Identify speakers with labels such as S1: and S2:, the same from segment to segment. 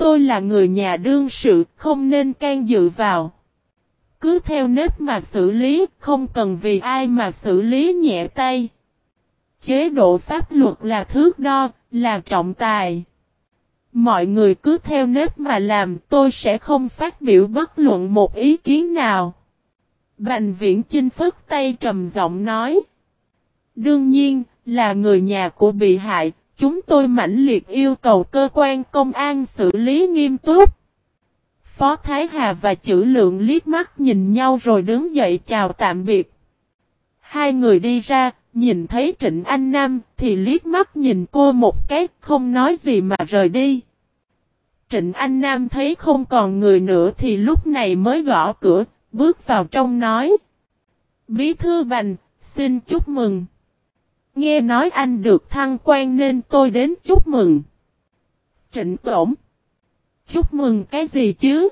S1: Tôi là người nhà đương sự, không nên can dự vào. Cứ theo nết mà xử lý, không cần vì ai mà xử lý nhẹ tay. Chế độ pháp luật là thước đo, là trọng tài. Mọi người cứ theo nếp mà làm, tôi sẽ không phát biểu bất luận một ý kiến nào. Bành viễn chinh phức tay trầm giọng nói. Đương nhiên, là người nhà của bị hại, chúng tôi mãnh liệt yêu cầu cơ quan công an xử lý nghiêm túc. Phó Thái Hà và chữ lượng liếc mắt nhìn nhau rồi đứng dậy chào tạm biệt. Hai người đi ra, nhìn thấy Trịnh Anh Nam thì liếc mắt nhìn cô một cái không nói gì mà rời đi. Trịnh Anh Nam thấy không còn người nữa thì lúc này mới gõ cửa, bước vào trong nói. Bí thư bành, xin chúc mừng. Nghe nói anh được thăng quan nên tôi đến chúc mừng. Trịnh Tổng. Chúc mừng cái gì chứ?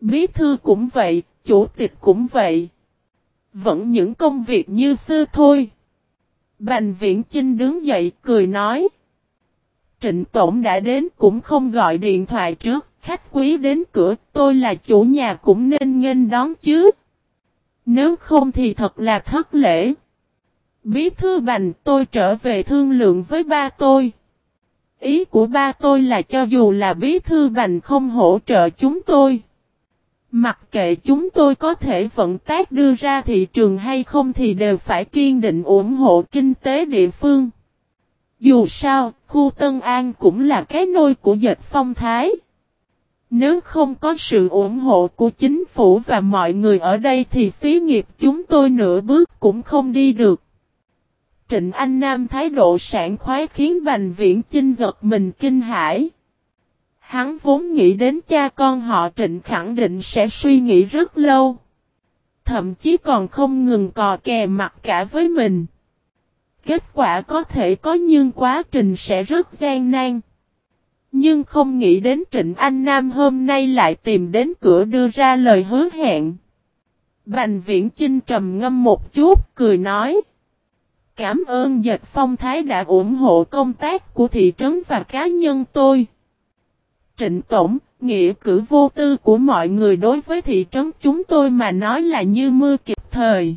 S1: Bí thư cũng vậy, chủ tịch cũng vậy. Vẫn những công việc như xưa thôi. Bành viễn Chinh đứng dậy cười nói. Trịnh Tổng đã đến cũng không gọi điện thoại trước, khách quý đến cửa, tôi là chủ nhà cũng nên nghênh đón chứ. Nếu không thì thật là thất lễ. Bí thư bành tôi trở về thương lượng với ba tôi. Ý của ba tôi là cho dù là bí thư bành không hỗ trợ chúng tôi. Mặc kệ chúng tôi có thể vận tác đưa ra thị trường hay không thì đều phải kiên định ủng hộ kinh tế địa phương. Dù sao, khu Tân An cũng là cái nôi của dịch phong thái. Nếu không có sự ủng hộ của chính phủ và mọi người ở đây thì xí nghiệp chúng tôi nửa bước cũng không đi được. Trịnh Anh Nam thái độ sảng khoái khiến Bành Viễn Chinh giật mình kinh hãi. Hắn vốn nghĩ đến cha con họ Trịnh khẳng định sẽ suy nghĩ rất lâu. Thậm chí còn không ngừng cò kè mặt cả với mình. Kết quả có thể có nhưng quá trình sẽ rất gian nan. Nhưng không nghĩ đến Trịnh Anh Nam hôm nay lại tìm đến cửa đưa ra lời hứa hẹn. Bành viễn Chinh trầm ngâm một chút, cười nói. Cảm ơn Dệt Phong Thái đã ủng hộ công tác của thị trấn và cá nhân tôi. Trịnh Tổng, nghĩa cử vô tư của mọi người đối với thị trấn chúng tôi mà nói là như mưa kịp thời.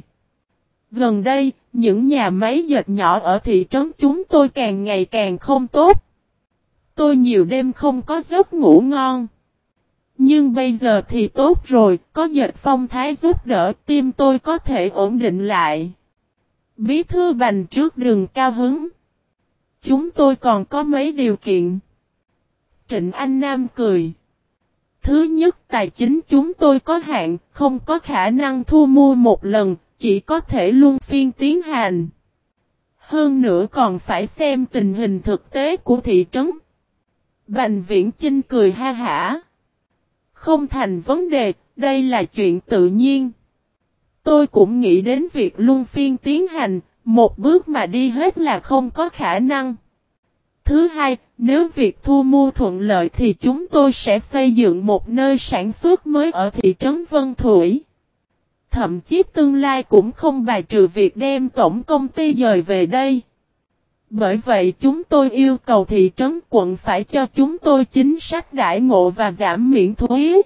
S1: Gần đây, những nhà máy dệt nhỏ ở thị trấn chúng tôi càng ngày càng không tốt. Tôi nhiều đêm không có giấc ngủ ngon. Nhưng bây giờ thì tốt rồi, có dệt phong thái giúp đỡ tim tôi có thể ổn định lại. Bí thư bành trước đường cao hứng. Chúng tôi còn có mấy điều kiện. Trịnh Anh Nam cười. Thứ nhất tài chính chúng tôi có hạn, không có khả năng thu mua một lần, chỉ có thể luôn phiên tiến hành. Hơn nữa còn phải xem tình hình thực tế của thị trấn. Bành viễn Chinh cười ha hả. Không thành vấn đề, đây là chuyện tự nhiên. Tôi cũng nghĩ đến việc luân phiên tiến hành, một bước mà đi hết là không có khả năng. Thứ hai, nếu việc thu mua thuận lợi thì chúng tôi sẽ xây dựng một nơi sản xuất mới ở thị trấn Vân Thủy. Thậm chí tương lai cũng không bài trừ việc đem tổng công ty dời về đây. Bởi vậy chúng tôi yêu cầu thị trấn quận phải cho chúng tôi chính sách đại ngộ và giảm miễn thuế.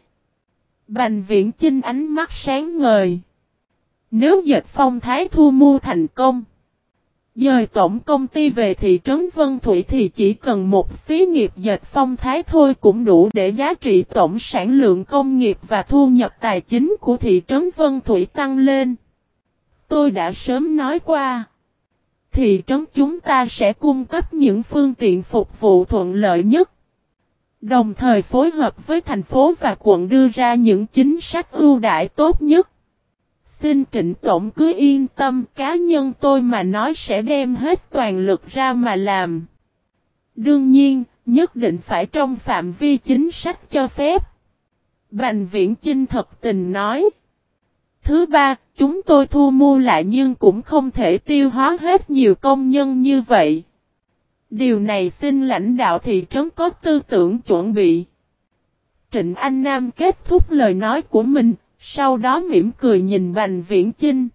S1: Bành viễn chinh ánh mắt sáng ngời. Nếu dịch phong thái thu mua thành công. Dời tổng công ty về thị trấn Vân Thủy thì chỉ cần một xí nghiệp dệt phong thái thôi cũng đủ để giá trị tổng sản lượng công nghiệp và thu nhập tài chính của thị trấn Vân Thủy tăng lên. Tôi đã sớm nói qua. Thị trấn chúng ta sẽ cung cấp những phương tiện phục vụ thuận lợi nhất. Đồng thời phối hợp với thành phố và quận đưa ra những chính sách ưu đãi tốt nhất. Xin trịnh tổng cứ yên tâm cá nhân tôi mà nói sẽ đem hết toàn lực ra mà làm. Đương nhiên, nhất định phải trong phạm vi chính sách cho phép. Bành viễn Chinh thật tình nói. Thứ ba, chúng tôi thu mua lại nhưng cũng không thể tiêu hóa hết nhiều công nhân như vậy. Điều này xin lãnh đạo thị trấn có tư tưởng chuẩn bị. Trịnh Anh Nam kết thúc lời nói của mình, sau đó mỉm cười nhìn Bành Viễn Chinh.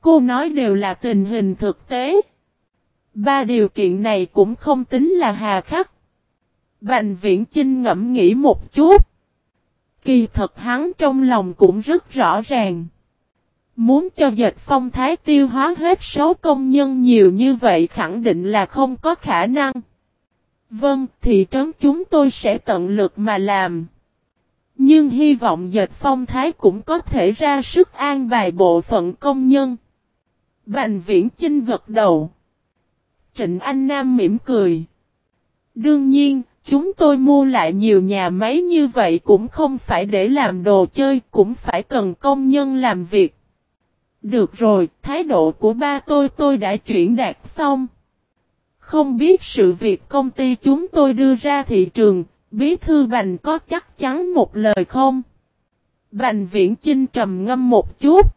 S1: Cô nói đều là tình hình thực tế. Ba điều kiện này cũng không tính là hà khắc. Bành viễn Chinh ngẫm nghĩ một chút. Kỳ thật hắn trong lòng cũng rất rõ ràng. Muốn cho dịch phong thái tiêu hóa hết số công nhân nhiều như vậy khẳng định là không có khả năng. Vâng, thị trấn chúng tôi sẽ tận lực mà làm. Nhưng hy vọng dịch phong thái cũng có thể ra sức an bài bộ phận công nhân. Bành viễn Chinh gật đầu. Trịnh Anh Nam mỉm cười. Đương nhiên, chúng tôi mua lại nhiều nhà máy như vậy cũng không phải để làm đồ chơi, cũng phải cần công nhân làm việc. Được rồi, thái độ của ba tôi tôi đã chuyển đạt xong. Không biết sự việc công ty chúng tôi đưa ra thị trường, bí thư Bành có chắc chắn một lời không? Bành viễn Chinh trầm ngâm một chút.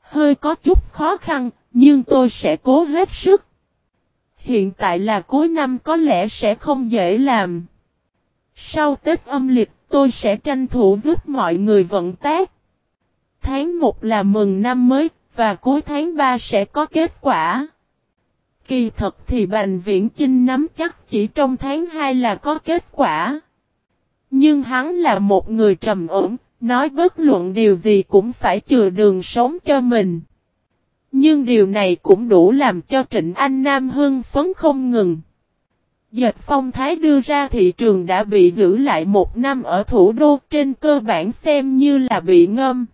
S1: Hơi có chút khó khăn, nhưng tôi sẽ cố hết sức. Hiện tại là cuối năm có lẽ sẽ không dễ làm. Sau Tết âm lịch tôi sẽ tranh thủ giúp mọi người vận tác. Tháng 1 là mừng năm mới, và cuối tháng 3 sẽ có kết quả. Kỳ thật thì Bành Viễn Chinh nắm chắc chỉ trong tháng 2 là có kết quả. Nhưng hắn là một người trầm ổn, nói bất luận điều gì cũng phải chừa đường sống cho mình. Nhưng điều này cũng đủ làm cho Trịnh Anh Nam hưng phấn không ngừng. Dệt phong thái đưa ra thị trường đã bị giữ lại một năm ở thủ đô trên cơ bản xem như là bị ngâm.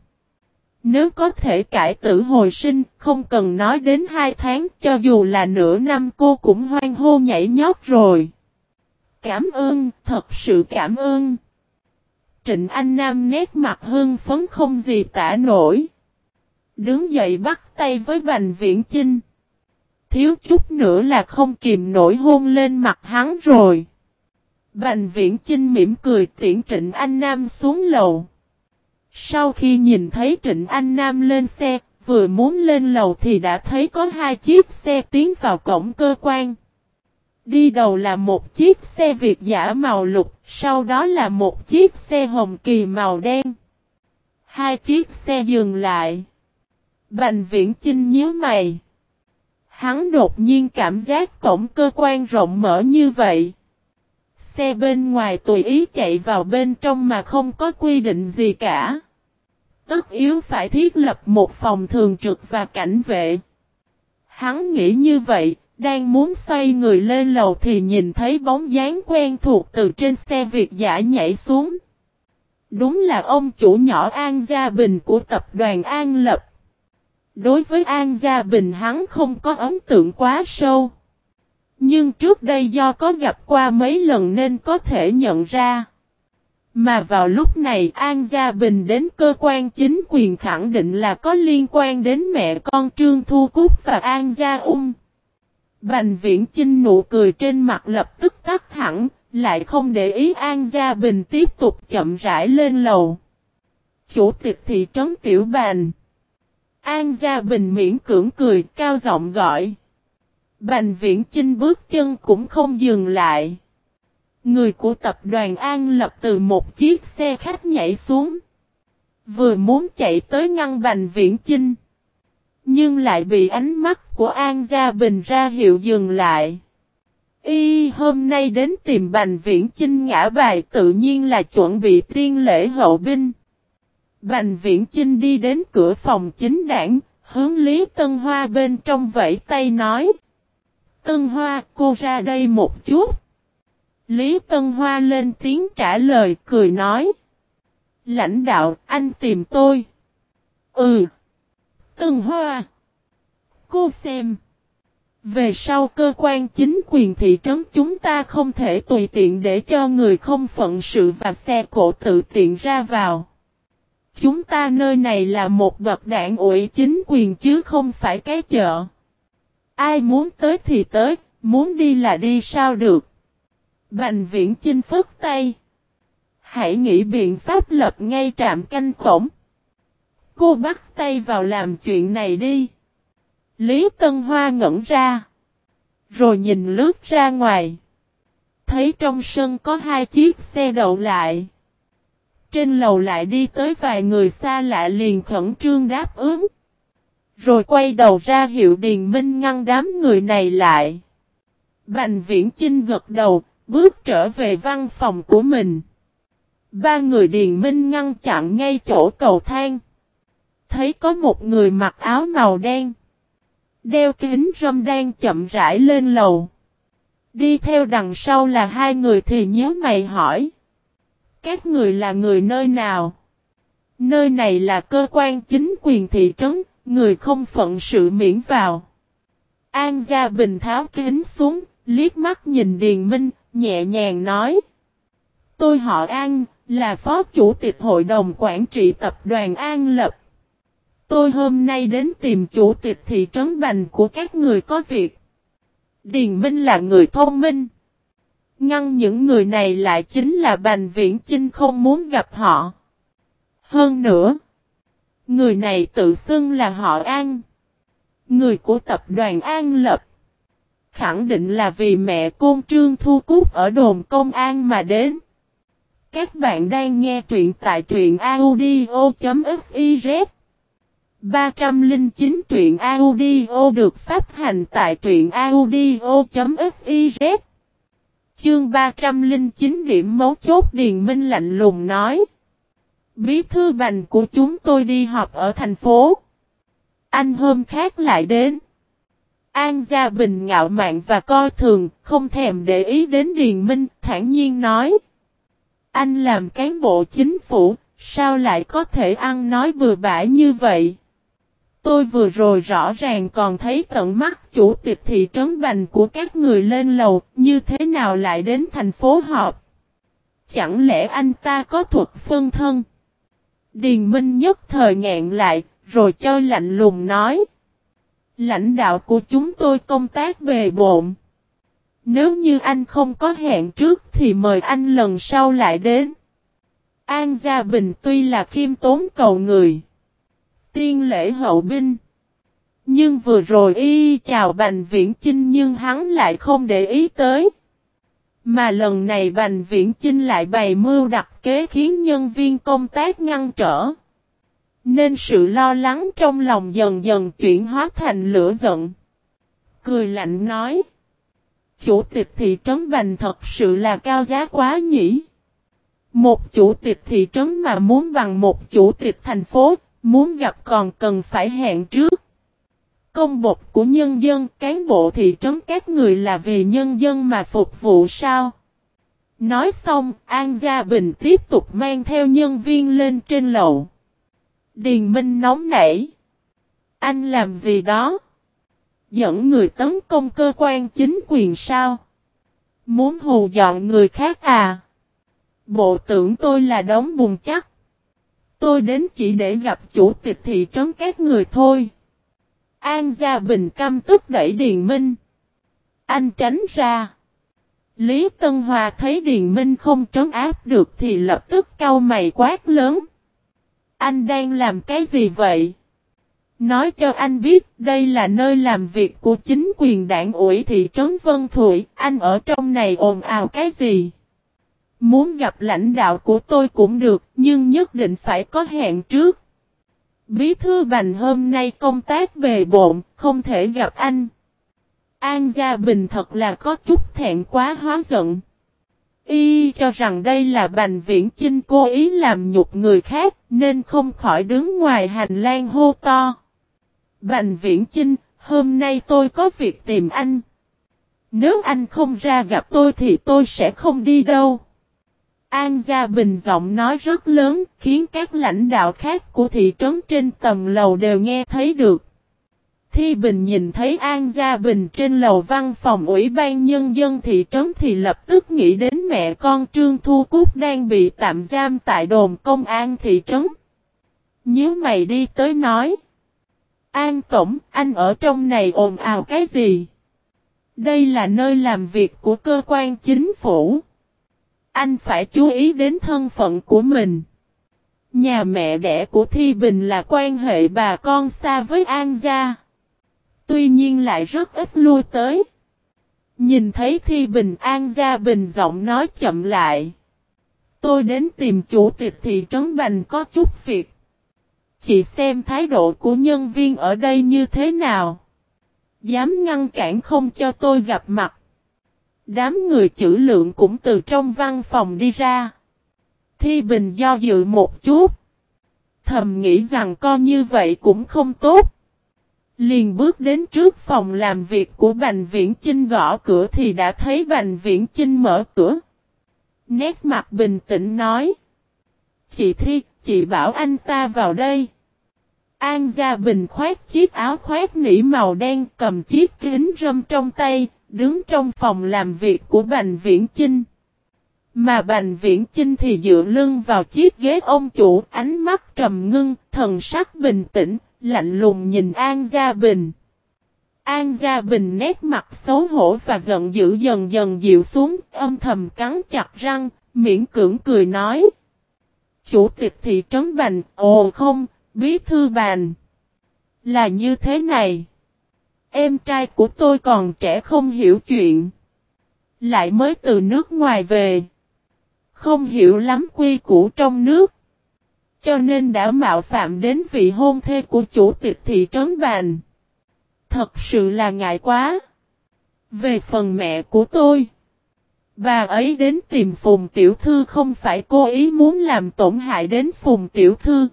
S1: Nếu có thể cải tử hồi sinh, không cần nói đến hai tháng, cho dù là nửa năm cô cũng hoan hô nhảy nhót rồi. Cảm ơn, thật sự cảm ơn. Trịnh Anh Nam nét mặt hưng phấn không gì tả nổi. Đứng dậy bắt tay với Bành Viễn Chinh. Thiếu chút nữa là không kìm nổi hôn lên mặt hắn rồi. Bành Viễn Chinh mỉm cười tiễn Trịnh Anh Nam xuống lầu. Sau khi nhìn thấy Trịnh Anh Nam lên xe, vừa muốn lên lầu thì đã thấy có hai chiếc xe tiến vào cổng cơ quan. Đi đầu là một chiếc xe Việt giả màu lục, sau đó là một chiếc xe hồng kỳ màu đen. Hai chiếc xe dừng lại. Bành viễn Trinh nhíu mày. Hắn đột nhiên cảm giác cổng cơ quan rộng mở như vậy. Xe bên ngoài tùy ý chạy vào bên trong mà không có quy định gì cả. Tất yếu phải thiết lập một phòng thường trực và cảnh vệ. Hắn nghĩ như vậy, đang muốn xoay người lên lầu thì nhìn thấy bóng dáng quen thuộc từ trên xe Việt giả nhảy xuống. Đúng là ông chủ nhỏ An Gia Bình của tập đoàn An Lập. Đối với An Gia Bình hắn không có ấn tượng quá sâu. Nhưng trước đây do có gặp qua mấy lần nên có thể nhận ra. Mà vào lúc này An Gia Bình đến cơ quan chính quyền khẳng định là có liên quan đến mẹ con Trương Thu Cúc và An Gia Ung. Bành viễn Chinh nụ cười trên mặt lập tức tắt hẳn, lại không để ý An Gia Bình tiếp tục chậm rãi lên lầu. Chủ tịch thị trấn Tiểu Bành. An Gia Bình miễn cưỡng cười, cao giọng gọi. Bành viễn Chinh bước chân cũng không dừng lại. Người của tập đoàn An lập từ một chiếc xe khách nhảy xuống. Vừa muốn chạy tới ngăn Bành Viễn Chinh. Nhưng lại bị ánh mắt của An Gia Bình ra hiệu dừng lại. Y hôm nay đến tìm Bành Viễn Chinh ngã bài tự nhiên là chuẩn bị tiên lễ hậu binh. Bành Viễn Chinh đi đến cửa phòng chính đảng, hướng Lý Tân Hoa bên trong vẫy tay nói. Tân Hoa, cô ra đây một chút. Lý Tân Hoa lên tiếng trả lời cười nói. Lãnh đạo, anh tìm tôi. Ừ. Tân Hoa. Cô xem. Về sau cơ quan chính quyền thị trấn chúng ta không thể tùy tiện để cho người không phận sự và xe cộ tự tiện ra vào. Chúng ta nơi này là một bậc đảng ủy chính quyền chứ không phải cái chợ. Ai muốn tới thì tới, muốn đi là đi sao được. Bành viễn chinh phức tay. Hãy nghĩ biện pháp lập ngay trạm canh cổng. Cô bắt tay vào làm chuyện này đi. Lý Tân Hoa ngẩn ra. Rồi nhìn lướt ra ngoài. Thấy trong sân có hai chiếc xe đậu lại. Trên lầu lại đi tới vài người xa lạ liền khẩn trương đáp ứng. Rồi quay đầu ra hiệu Điền Minh ngăn đám người này lại. Bành viễn Chinh gật đầu, bước trở về văn phòng của mình. Ba người Điền Minh ngăn chặn ngay chỗ cầu thang. Thấy có một người mặc áo màu đen. Đeo kính râm đang chậm rãi lên lầu. Đi theo đằng sau là hai người thì nhớ mày hỏi. Các người là người nơi nào? Nơi này là cơ quan chính quyền thị trấn, người không phận sự miễn vào. An Gia Bình tháo kính xuống, liếc mắt nhìn Điền Minh, nhẹ nhàng nói. Tôi họ An, là phó chủ tịch hội đồng quản trị tập đoàn An Lập. Tôi hôm nay đến tìm chủ tịch thị trấn Bành của các người có việc. Điền Minh là người thông minh. Ngăn những người này lại chính là Bành Viễn Chinh không muốn gặp họ. Hơn nữa, người này tự xưng là họ An. Người của tập đoàn An Lập. Khẳng định là vì mẹ côn trương thu cút ở đồn công an mà đến. Các bạn đang nghe truyện tại truyện audio.fiz 309 truyện audio được phát hành tại truyện audio.fiz Chương 309 điểm mấu chốt Điền Minh lạnh lùng nói Bí thư bành của chúng tôi đi họp ở thành phố Anh hôm khác lại đến An Gia Bình ngạo mạn và coi thường Không thèm để ý đến Điền Minh thản nhiên nói Anh làm cán bộ chính phủ Sao lại có thể ăn nói bừa bãi như vậy Tôi vừa rồi rõ ràng còn thấy tận mắt chủ tịch thị trấn Bành của các người lên lầu, như thế nào lại đến thành phố họp? Chẳng lẽ anh ta có thuật phân thân? Điền Minh nhất thời ngẹn lại, rồi chơi lạnh lùng nói. Lãnh đạo của chúng tôi công tác bề bộn. Nếu như anh không có hẹn trước thì mời anh lần sau lại đến. An Gia Bình tuy là khiêm tốn cầu người tiên lễ hậu binh. Nhưng vừa rồi y chào Bành Viễn Chinh nhưng hắn lại không để ý tới. Mà lần này Bành Viễn Chinh lại bày mưu đặt kế khiến nhân viên công tác ngăn trở. Nên sự lo lắng trong lòng dần dần chuyển hóa thành lửa giận. Cười lạnh nói. Chủ tịch thị trấn Bành thật sự là cao giá quá nhỉ. Một chủ tịch thị trấn mà muốn bằng một chủ tịch thành phố, Muốn gặp còn cần phải hẹn trước. Công bộc của nhân dân, cán bộ thị trấn các người là vì nhân dân mà phục vụ sao? Nói xong, An Gia Bình tiếp tục mang theo nhân viên lên trên lầu. Điền Minh nóng nảy. Anh làm gì đó? Dẫn người tấn công cơ quan chính quyền sao? Muốn hù dọn người khác à? Bộ tưởng tôi là đống bùn chắc. Tôi đến chỉ để gặp chủ tịch thị trấn các người thôi. An Gia Bình căm tức đẩy Điền Minh. Anh tránh ra. Lý Tân Hòa thấy Điền Minh không trấn áp được thì lập tức cau mày quát lớn. Anh đang làm cái gì vậy? Nói cho anh biết đây là nơi làm việc của chính quyền đảng ủy thị trấn Vân Thụy, anh ở trong này ồn ào cái gì? Muốn gặp lãnh đạo của tôi cũng được, nhưng nhất định phải có hẹn trước. Bí thư Bành hôm nay công tác bề bộn, không thể gặp anh. An Gia Bình thật là có chút thẹn quá hóa giận. Y cho rằng đây là Bành Viễn Chinh cố ý làm nhục người khác, nên không khỏi đứng ngoài hành lang hô to. Bành Viễn Chinh, hôm nay tôi có việc tìm anh. Nếu anh không ra gặp tôi thì tôi sẽ không đi đâu. An Gia Bình giọng nói rất lớn, khiến các lãnh đạo khác của thị trấn trên tầng lầu đều nghe thấy được. Thi Bình nhìn thấy An Gia Bình trên lầu văn phòng Ủy ban Nhân dân thị trấn thì lập tức nghĩ đến mẹ con Trương Thu Cúc đang bị tạm giam tại đồn công an thị trấn. Nhớ mày đi tới nói. An Tổng, anh ở trong này ồn ào cái gì? Đây là nơi làm việc của cơ quan chính phủ. Anh phải chú ý đến thân phận của mình. Nhà mẹ đẻ của Thi Bình là quan hệ bà con xa với An Gia. Tuy nhiên lại rất ít lui tới. Nhìn thấy Thi Bình, An Gia Bình giọng nói chậm lại. Tôi đến tìm chủ tịch thị trấn Bành có chút việc. Chị xem thái độ của nhân viên ở đây như thế nào. Dám ngăn cản không cho tôi gặp mặt. Đám người chữ lượng cũng từ trong văn phòng đi ra. Thi Bình do dự một chút. Thầm nghĩ rằng con như vậy cũng không tốt. Liền bước đến trước phòng làm việc của Bành Viễn Chinh gõ cửa thì đã thấy Bành Viễn Chinh mở cửa. Nét mặt bình tĩnh nói. Chị Thi, chị bảo anh ta vào đây. An Gia Bình khoét chiếc áo khoét nỉ màu đen cầm chiếc kính râm trong tay, đứng trong phòng làm việc của Bành Viễn Chinh. Mà Bành Viễn Chinh thì dựa lưng vào chiếc ghế ông chủ, ánh mắt trầm ngưng, thần sắc bình tĩnh, lạnh lùng nhìn An Gia Bình. An Gia Bình nét mặt xấu hổ và giận dữ dần dần dịu xuống, âm thầm cắn chặt răng, miễn cưỡng cười nói. Chủ tịch thị trấn Bành, ồ không, bí thư bàn. Là như thế này. Em trai của tôi còn trẻ không hiểu chuyện. Lại mới từ nước ngoài về. Không hiểu lắm quy củ trong nước. Cho nên đã mạo phạm đến vị hôn thê của chủ tịch thị trấn bàn. Thật sự là ngại quá. Về phần mẹ của tôi. Bà ấy đến tìm Phùng Tiểu Thư không phải cố ý muốn làm tổn hại đến Phùng Tiểu Thư.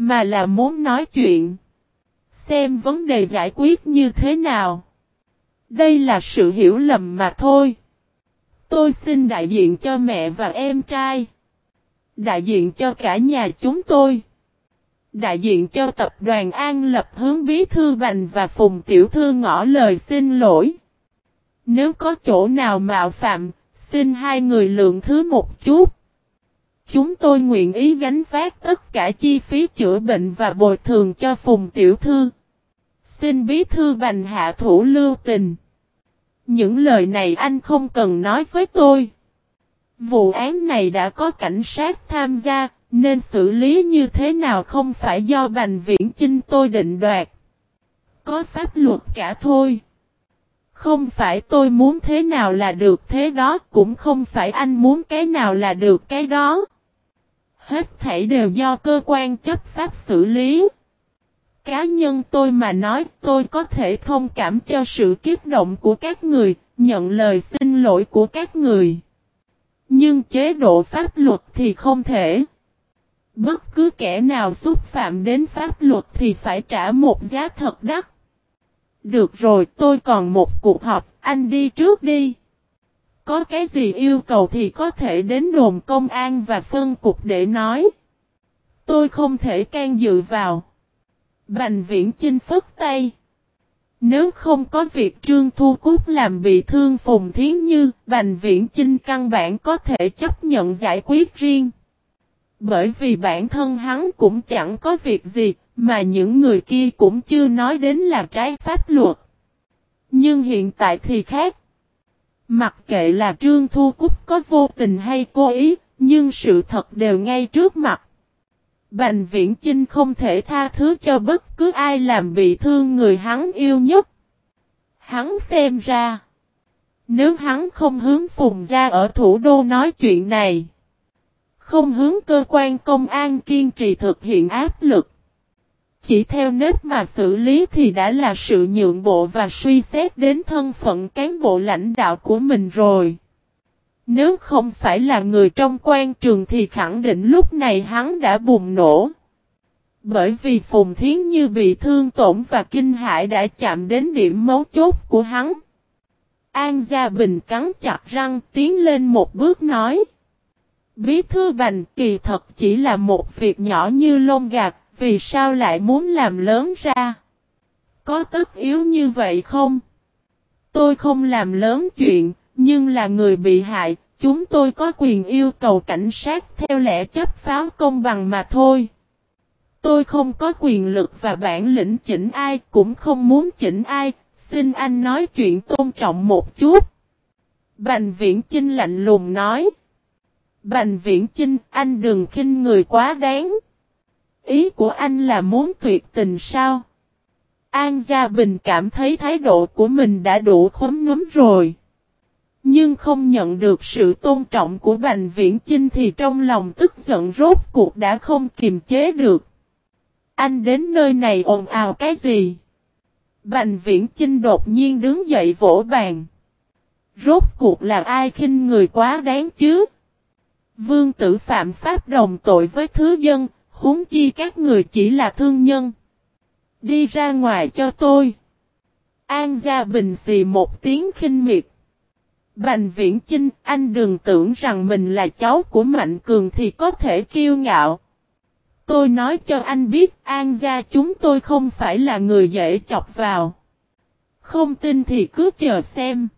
S1: Mà là muốn nói chuyện. Xem vấn đề giải quyết như thế nào. Đây là sự hiểu lầm mà thôi. Tôi xin đại diện cho mẹ và em trai. Đại diện cho cả nhà chúng tôi. Đại diện cho tập đoàn An Lập hướng bí thư Bành và Phùng Tiểu Thư ngỏ lời xin lỗi. Nếu có chỗ nào mạo phạm, xin hai người lượng thứ một chút. Chúng tôi nguyện ý gánh phát tất cả chi phí chữa bệnh và bồi thường cho Phùng Tiểu Thư. Xin bí thư bành hạ thủ lưu tình. Những lời này anh không cần nói với tôi. Vụ án này đã có cảnh sát tham gia, nên xử lý như thế nào không phải do Bành Viễn Chinh tôi định đoạt. Có pháp luật cả thôi. Không phải tôi muốn thế nào là được thế đó, cũng không phải anh muốn cái nào là được cái đó. Hết thảy đều do cơ quan chấp pháp xử lý. Cá nhân tôi mà nói tôi có thể thông cảm cho sự kiếp động của các người, nhận lời xin lỗi của các người. Nhưng chế độ pháp luật thì không thể. Bất cứ kẻ nào xúc phạm đến pháp luật thì phải trả một giá thật đắt. Được rồi tôi còn một cuộc họp, anh đi trước đi. Có cái gì yêu cầu thì có thể đến đồn công an và phân cục để nói. Tôi không thể can dự vào. Bành viễn chinh phất tay. Nếu không có việc Trương Thu Cúc làm bị thương Phùng Thiến Như, Bành Viễn Chinh căn bản có thể chấp nhận giải quyết riêng. Bởi vì bản thân hắn cũng chẳng có việc gì, mà những người kia cũng chưa nói đến là trái pháp luật. Nhưng hiện tại thì khác. Mặc kệ là Trương Thu Cúc có vô tình hay cố ý, nhưng sự thật đều ngay trước mặt. Bành Viễn Chinh không thể tha thứ cho bất cứ ai làm bị thương người hắn yêu nhất. Hắn xem ra. Nếu hắn không hướng Phùng ra ở thủ đô nói chuyện này. Không hướng cơ quan công an kiên trì thực hiện áp lực. Chỉ theo nếp mà xử lý thì đã là sự nhượng bộ và suy xét đến thân phận cán bộ lãnh đạo của mình rồi. Nếu không phải là người trong quan trường thì khẳng định lúc này hắn đã bùng nổ. Bởi vì Phùng Thiến Như bị thương tổn và kinh hãi đã chạm đến điểm mấu chốt của hắn. An Gia Bình cắn chặt răng tiến lên một bước nói. Bí thư bành kỳ thật chỉ là một việc nhỏ như lông gạt, vì sao lại muốn làm lớn ra? Có tất yếu như vậy không? Tôi không làm lớn chuyện, nhưng là người bị hại, chúng tôi có quyền yêu cầu cảnh sát theo lẽ chấp pháo công bằng mà thôi. Tôi không có quyền lực và bản lĩnh chỉnh ai, cũng không muốn chỉnh ai, xin anh nói chuyện tôn trọng một chút. Bành viễn Chinh lạnh lùng nói. Bành viễn Chinh, anh đừng khinh người quá đáng. Ý của anh là muốn tuyệt tình sao? An Gia Bình cảm thấy thái độ của mình đã đủ khóm núm rồi. Nhưng không nhận được sự tôn trọng của Bành Viễn Chinh thì trong lòng tức giận rốt cuộc đã không kiềm chế được. Anh đến nơi này ồn ào cái gì? Bành Viễn Chinh đột nhiên đứng dậy vỗ bàn. Rốt cuộc là ai khinh người quá đáng chứ? Vương tử phạm pháp đồng tội với thứ dân, huống chi các người chỉ là thương nhân. Đi ra ngoài cho tôi. An Gia Bình xì một tiếng khinh miệt. Bành Viễn Chinh, anh đừng tưởng rằng mình là cháu của Mạnh Cường thì có thể kiêu ngạo. Tôi nói cho anh biết An Gia chúng tôi không phải là người dễ chọc vào. Không tin thì cứ chờ xem.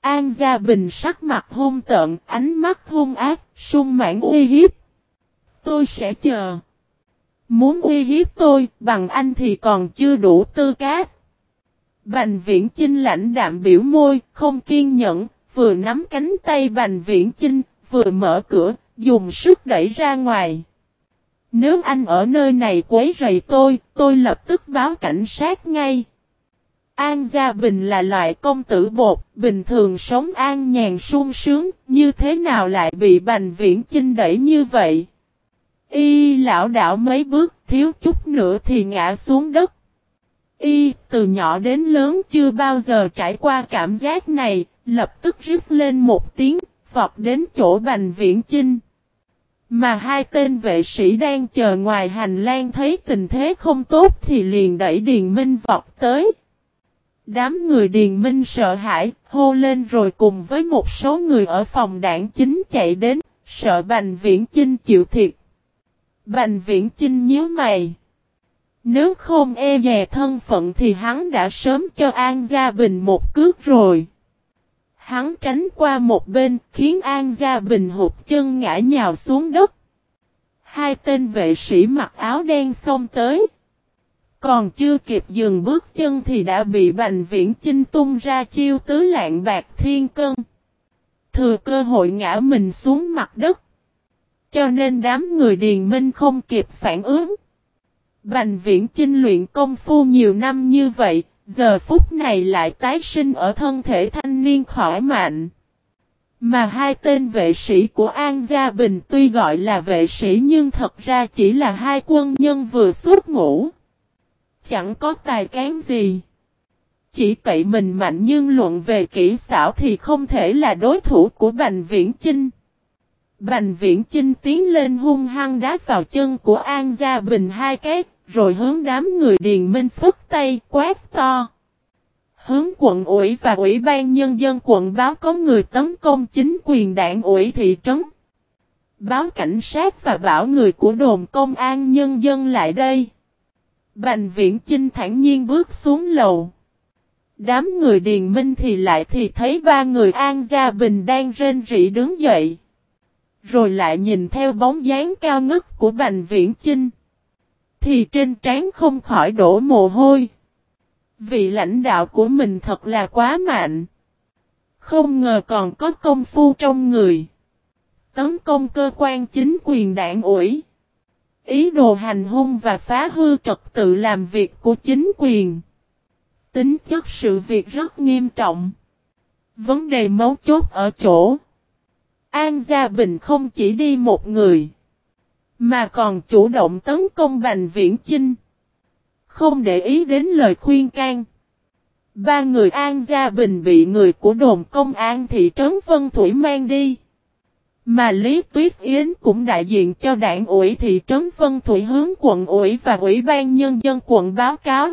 S1: An Gia Bình sắc mặt hung tợn, ánh mắt hung ác, sung mãn uy hiếp. Tôi sẽ chờ. Muốn uy hiếp tôi, bằng anh thì còn chưa đủ tư cách. Bành viễn Trinh lãnh đạm biểu môi, không kiên nhẫn, vừa nắm cánh tay bành viễn Trinh, vừa mở cửa, dùng sức đẩy ra ngoài. Nếu anh ở nơi này quấy rầy tôi, tôi lập tức báo cảnh sát ngay. An Gia Bình là loại công tử bột, bình thường sống an nhàn sung sướng, như thế nào lại bị Bành Viễn Chinh đẩy như vậy? Y lão đảo mấy bước, thiếu chút nữa thì ngã xuống đất. Y, từ nhỏ đến lớn chưa bao giờ trải qua cảm giác này, lập tức rít lên một tiếng, vọt đến chỗ Bành Viễn Chinh. Mà hai tên vệ sĩ đang chờ ngoài hành lang thấy tình thế không tốt thì liền đẩy Điền Minh vọt tới. Đám người Điền Minh sợ hãi, hô lên rồi cùng với một số người ở phòng đảng chính chạy đến, sợ Bành Viễn Chinh chịu thiệt. Bành Viễn Chinh nhíu mày. Nếu không e dè thân phận thì hắn đã sớm cho An Gia Bình một cước rồi. Hắn tránh qua một bên, khiến An Gia Bình hụt chân ngã nhào xuống đất. Hai tên vệ sĩ mặc áo đen xông tới. Còn chưa kịp dừng bước chân thì đã bị Bành Viễn Chinh tung ra chiêu tứ lạng bạc thiên cân. Thừa cơ hội ngã mình xuống mặt đất. Cho nên đám người Điền Minh không kịp phản ứng. Bành Viễn Chinh luyện công phu nhiều năm như vậy, giờ phút này lại tái sinh ở thân thể thanh niên khỏi mạnh. Mà hai tên vệ sĩ của An Gia Bình tuy gọi là vệ sĩ nhưng thật ra chỉ là hai quân nhân vừa xuất ngũ chẳng có tài cán gì. Chỉ cậy mình mạnh nhưng luận về kỹ xảo thì không thể là đối thủ của Bành Viễn Chinh. Bành Viễn Chinh tiến lên hung hăng đá vào chân của An Gia Bình hai cái, rồi hướng đám người Điền Minh phức tay quát to. Hướng quận ủy và ủy ban nhân dân quận báo có người tấn công chính quyền đảng ủy thị trấn. Báo cảnh sát và bảo người của đồn công an nhân dân lại đây. Bành viễn Trinh thản nhiên bước xuống lầu. Đám người điền minh thì lại thì thấy ba người An Gia Bình đang rên rỉ đứng dậy. Rồi lại nhìn theo bóng dáng cao ngất của Bành Viễn Chinh. Thì trên trán không khỏi đổ mồ hôi. Vị lãnh đạo của mình thật là quá mạnh. Không ngờ còn có công phu trong người. Tấn công cơ quan chính quyền đảng ủi. Ý đồ hành hung và phá hư trật tự làm việc của chính quyền. Tính chất sự việc rất nghiêm trọng. Vấn đề mấu chốt ở chỗ. An Gia Bình không chỉ đi một người. Mà còn chủ động tấn công Bành Viễn Chinh. Không để ý đến lời khuyên can. Ba người An Gia Bình bị người của đồn công an thị trấn Vân Thủy mang đi. Mà Lý Tuyết Yến cũng đại diện cho đảng ủy thị trấn Vân Thủy hướng quận ủy và ủy ban nhân dân quận báo cáo.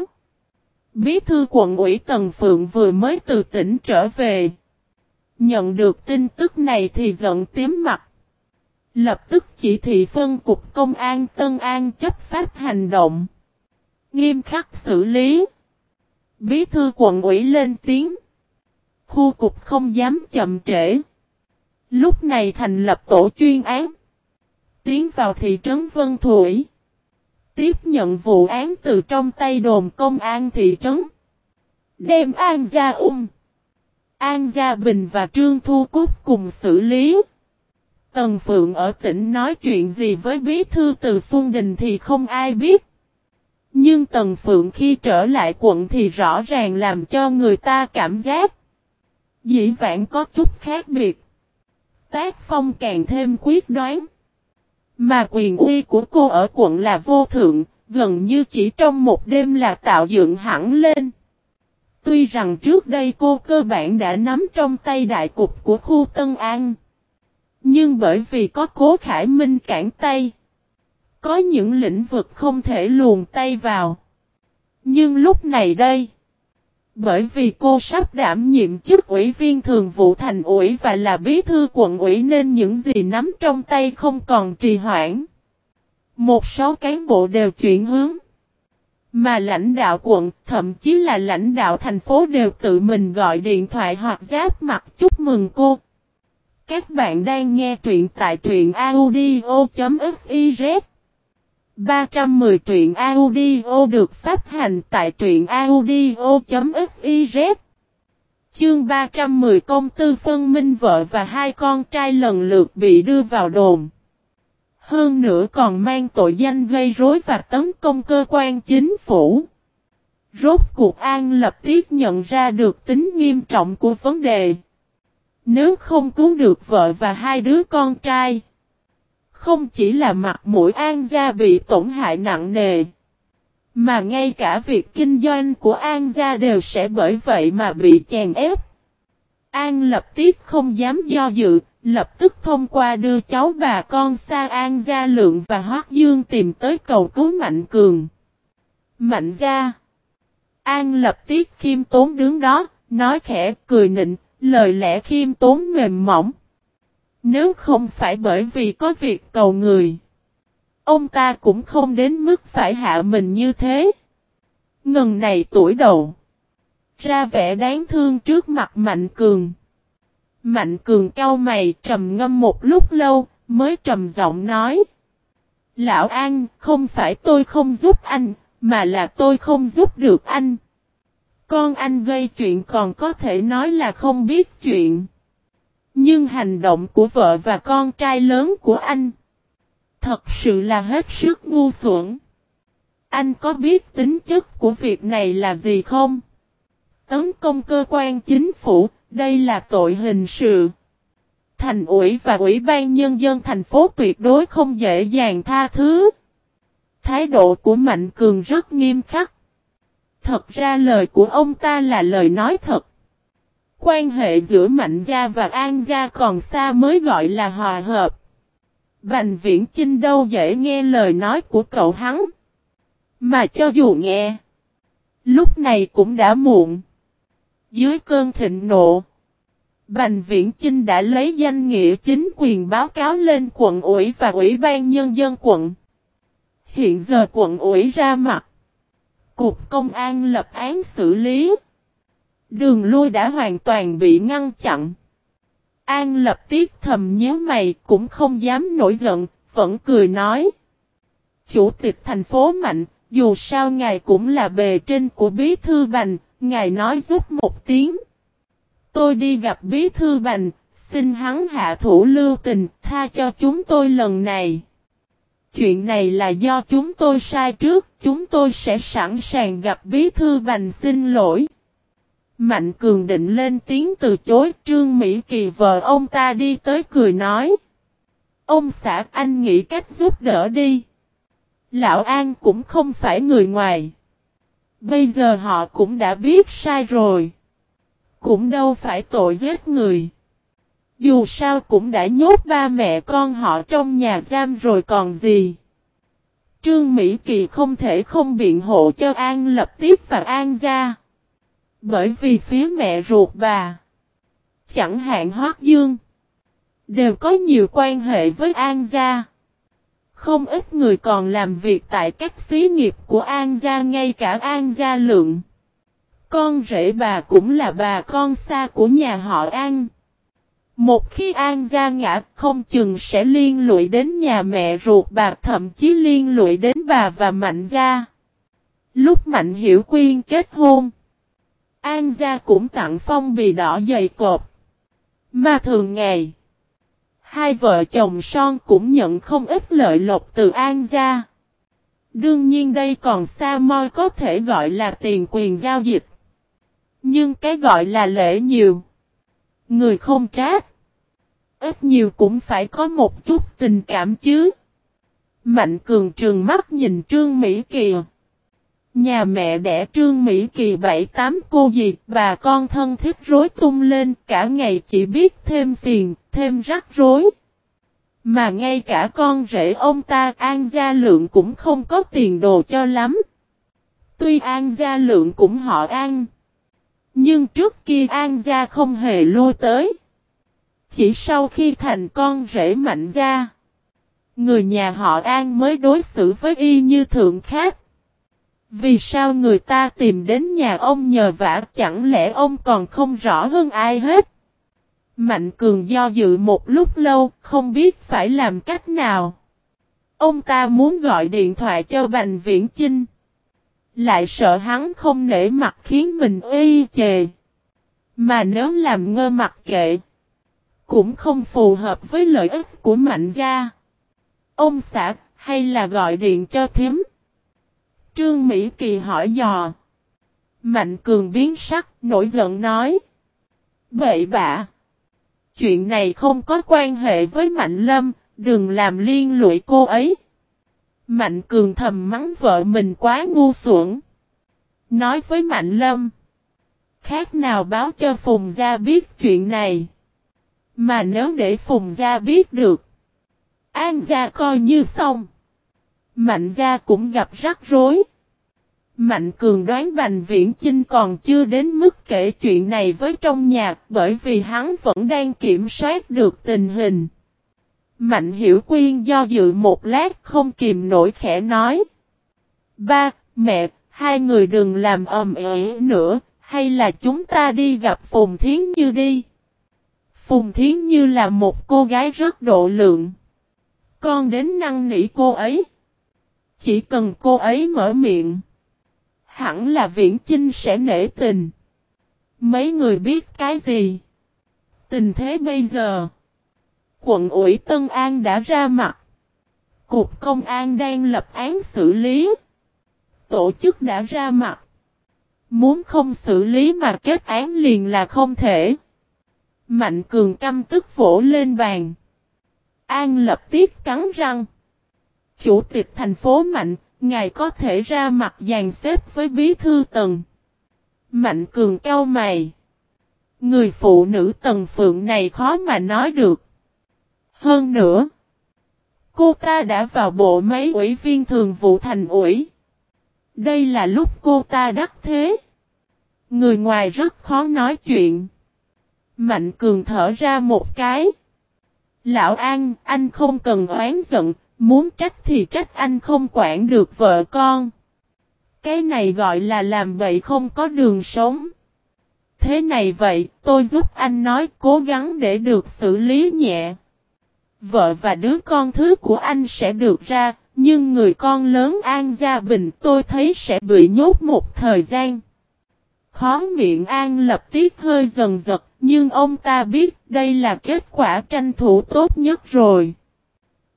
S1: Bí thư quận ủy Tần Phượng vừa mới từ tỉnh trở về. Nhận được tin tức này thì giận tím mặt. Lập tức chỉ thị phân cục công an Tân An chấp pháp hành động. Nghiêm khắc xử lý. Bí thư quận ủy lên tiếng. Khu cục không dám chậm trễ. Lúc này thành lập tổ chuyên án. Tiến vào thị trấn Vân Thủy. Tiếp nhận vụ án từ trong tay đồn công an thị trấn. Đem An ra Ung. An Gia Bình và Trương Thu Cúc cùng xử lý. Tần Phượng ở tỉnh nói chuyện gì với bí thư từ Xuân Đình thì không ai biết. Nhưng Tần Phượng khi trở lại quận thì rõ ràng làm cho người ta cảm giác. Dĩ vãng có chút khác biệt tác phong càng thêm quyết đoán. Mà quyền uy của cô ở quận là vô thượng, gần như chỉ trong một đêm là tạo dựng hẳn lên. Tuy rằng trước đây cô cơ bản đã nắm trong tay đại cục của khu Tân An. Nhưng bởi vì có cố khải minh cản tay. Có những lĩnh vực không thể luồn tay vào. Nhưng lúc này đây. Bởi vì cô sắp đảm nhiệm chức ủy viên thường vụ thành ủy và là bí thư quận ủy nên những gì nắm trong tay không còn trì hoãn. Một số cán bộ đều chuyển hướng. Mà lãnh đạo quận, thậm chí là lãnh đạo thành phố đều tự mình gọi điện thoại hoặc giáp mặt chúc mừng cô. Các bạn đang nghe truyện tại truyện audio.fiz 310 truyện audio được phát hành tại truyện audio.fiz Chương 310 công tư phân minh vợ và hai con trai lần lượt bị đưa vào đồn. Hơn nữa còn mang tội danh gây rối và tấn công cơ quan chính phủ. Rốt cuộc An lập tiết nhận ra được tính nghiêm trọng của vấn đề. Nếu không cứu được vợ và hai đứa con trai. Không chỉ là mặt mũi An gia bị tổn hại nặng nề. Mà ngay cả việc kinh doanh của An gia đều sẽ bởi vậy mà bị chèn ép. An lập tiết không dám do dự, lập tức thông qua đưa cháu bà con Sa An Gia Lượng và Hoác Dương tìm tới cầu cứu Mạnh Cường. Mạnh Gia An lập tiết khiêm tốn đứng đó, nói khẽ cười nịnh, lời lẽ khiêm tốn mềm mỏng. Nếu không phải bởi vì có việc cầu người, ông ta cũng không đến mức phải hạ mình như thế. Ngần này tuổi đầu, ra vẻ đáng thương trước mặt Mạnh Cường. Mạnh cường cao mày trầm ngâm một lúc lâu, mới trầm giọng nói. Lão An, không phải tôi không giúp anh, mà là tôi không giúp được anh. Con anh gây chuyện còn có thể nói là không biết chuyện. Nhưng hành động của vợ và con trai lớn của anh thật sự là hết sức ngu xuẩn. Anh có biết tính chất của việc này là gì không? Tấn công cơ quan chính phủ, đây là tội hình sự. Thành ủy và Ủy ban Nhân dân thành phố tuyệt đối không dễ dàng tha thứ. Thái độ của Mạnh Cường rất nghiêm khắc. Thật ra lời của ông ta là lời nói thật. Quan hệ giữa Mạnh Gia và An Gia còn xa mới gọi là hòa hợp. Bành viễn Chinh đâu dễ nghe lời nói của cậu hắn. Mà cho dù nghe, lúc này cũng đã muộn. Dưới cơn thịnh nộ, Bành Viễn Chinh đã lấy danh nghĩa chính quyền báo cáo lên quận ủy và ủy ban nhân dân quận. Hiện giờ quận ủy ra mặt. Cục công an lập án xử lý. Đường lui đã hoàn toàn bị ngăn chặn. An lập tiết thầm nhớ mày cũng không dám nổi giận, vẫn cười nói. Chủ tịch thành phố mạnh, dù sao ngài cũng là bề trên của bí thư bành, ngài nói giúp một tiếng. Tôi đi gặp bí thư bành, xin hắn hạ thủ lưu tình, tha cho chúng tôi lần này. Chuyện này là do chúng tôi sai trước, chúng tôi sẽ sẵn sàng gặp bí thư bành xin lỗi. Mạnh cường định lên tiếng từ chối, Trương Mỹ Kỳ vợ ông ta đi tới cười nói. Ông xã anh nghĩ cách giúp đỡ đi. Lão An cũng không phải người ngoài. Bây giờ họ cũng đã biết sai rồi. Cũng đâu phải tội giết người. Dù sao cũng đã nhốt ba mẹ con họ trong nhà giam rồi còn gì. Trương Mỹ Kỳ không thể không biện hộ cho An Lập Tiếp và An Gia. Bởi vì phía mẹ ruột bà, chẳng hạn Hoác Dương, đều có nhiều quan hệ với An Gia. Không ít người còn làm việc tại các xí nghiệp của An Gia ngay cả An Gia Lượng. Con rể bà cũng là bà con xa của nhà họ An. Một khi An Gia ngã không chừng sẽ liên lụy đến nhà mẹ ruột bà thậm chí liên lụy đến bà và Mạnh Gia. Lúc Mạnh Hiểu Quyên kết hôn, An Gia cũng tặng phong bì đỏ dày cột. Mà thường ngày, hai vợ chồng son cũng nhận không ít lợi lộc từ An Gia. Đương nhiên đây còn xa moi có thể gọi là tiền quyền giao dịch. Nhưng cái gọi là lễ nhiều. Người không trát. Ít nhiều cũng phải có một chút tình cảm chứ. Mạnh cường trường mắt nhìn Trương Mỹ Kiều. Nhà mẹ đẻ Trương Mỹ Kỳ bảy tám cô gì, bà con thân thiết rối tung lên, cả ngày chỉ biết thêm phiền, thêm rắc rối. Mà ngay cả con rể ông ta An Gia Lượng cũng không có tiền đồ cho lắm. Tuy An Gia Lượng cũng họ An. Nhưng trước kia An Gia không hề lui tới. Chỉ sau khi thành con rể mạnh gia. Người nhà họ An mới đối xử với y như thượng khách. Vì sao người ta tìm đến nhà ông nhờ vả, chẳng lẽ ông còn không rõ hơn ai hết? Mạnh cường do dự một lúc lâu, không biết phải làm cách nào. Ông ta muốn gọi điện thoại cho Bành Viễn Chinh. Lại sợ hắn không nể mặt khiến mình uy chề. Mà nếu làm ngơ mặt kệ. Cũng không phù hợp với lợi ích của mạnh gia. Ông xã, hay là gọi điện cho thím. Trương Mỹ Kỳ hỏi dò. Mạnh cường biến sắc, nổi giận nói. Bậy bạ. Chuyện này không có quan hệ với Mạnh Lâm, đừng làm liên lụy cô ấy. Mạnh cường thầm mắng vợ mình quá ngu xuẩn. Nói với Mạnh Lâm. Khác nào báo cho Phùng Gia biết chuyện này. Mà nếu để Phùng Gia biết được. An Gia coi như xong. Mạnh Gia cũng gặp rắc rối. Mạnh Cường đoán Bành Viễn Chinh còn chưa đến mức kể chuyện này với trong nhà bởi vì hắn vẫn đang kiểm soát được tình hình. Mạnh Hiểu Quyên do dự một lát không kìm nổi khẽ nói. Ba, mẹ, hai người đừng làm ầm ĩ nữa, hay là chúng ta đi gặp Phùng Thiến Như đi. Phùng Thiến Như là một cô gái rất độ lượng. Con đến năng nỉ cô ấy. Chỉ cần cô ấy mở miệng. Hẳn là Viễn Chinh sẽ nể tình. Mấy người biết cái gì? Tình thế bây giờ. Quận ủy Tân An đã ra mặt. Cục công an đang lập án xử lý. Tổ chức đã ra mặt. Muốn không xử lý mà kết án liền là không thể. Mạnh cường căm tức vỗ lên bàn. An lập tiết cắn răng. Chủ tịch thành phố Mạnh, ngài có thể ra mặt dàn xếp với bí thư tần. Mạnh cường cao mày. Người phụ nữ tần phượng này khó mà nói được. Hơn nữa, cô ta đã vào bộ máy ủy viên thường vụ thành ủy. Đây là lúc cô ta đắc thế. Người ngoài rất khó nói chuyện. Mạnh cường thở ra một cái. Lão An, anh không cần oán giận, muốn trách thì trách anh không quản được vợ con. Cái này gọi là làm vậy không có đường sống. Thế này vậy, tôi giúp anh nói cố gắng để được xử lý nhẹ. Vợ và đứa con thứ của anh sẽ được ra, nhưng người con lớn An Gia Bình tôi thấy sẽ bị nhốt một thời gian. Khó miệng An lập tiết hơi dần giật, nhưng ông ta biết đây là kết quả tranh thủ tốt nhất rồi.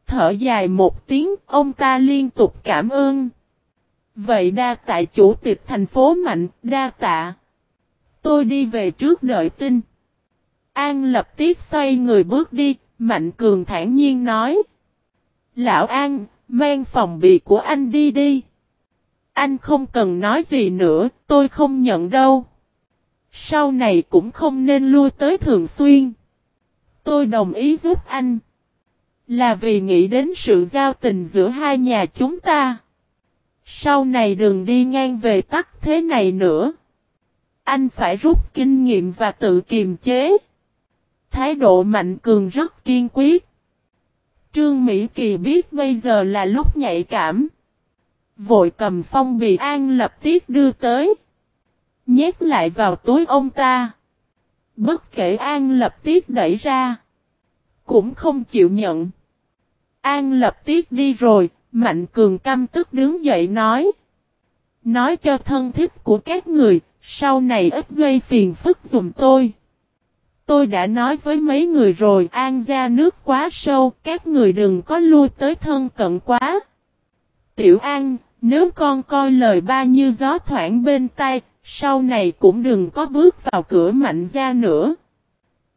S1: Thở dài một tiếng, ông ta liên tục cảm ơn. Vậy đa tạ chủ tịch thành phố Mạnh, đa tạ. Tôi đi về trước đợi tin. An lập tiết xoay người bước đi, Mạnh Cường thản nhiên nói. Lão An, mang phòng bị của anh đi đi. Anh không cần nói gì nữa, tôi không nhận đâu. Sau này cũng không nên lui tới thường xuyên. Tôi đồng ý giúp anh. Là vì nghĩ đến sự giao tình giữa hai nhà chúng ta. Sau này đừng đi ngang về tắc thế này nữa. Anh phải rút kinh nghiệm và tự kiềm chế. Thái độ mạnh cường rất kiên quyết. Trương Mỹ Kỳ biết bây giờ là lúc nhạy cảm. Vội cầm phong bì an lập tiết đưa tới. Nhét lại vào túi ông ta. Bất kể an lập tiết đẩy ra. Cũng không chịu nhận. An lập tiết đi rồi, Mạnh Cường căm tức đứng dậy nói. Nói cho thân thích của các người, sau này ít gây phiền phức dùm tôi. Tôi đã nói với mấy người rồi an ra nước quá sâu, các người đừng có lui tới thân cận quá. Tiểu An, nếu con coi lời ba như gió thoảng bên tai, sau này cũng đừng có bước vào cửa mạnh ra nữa.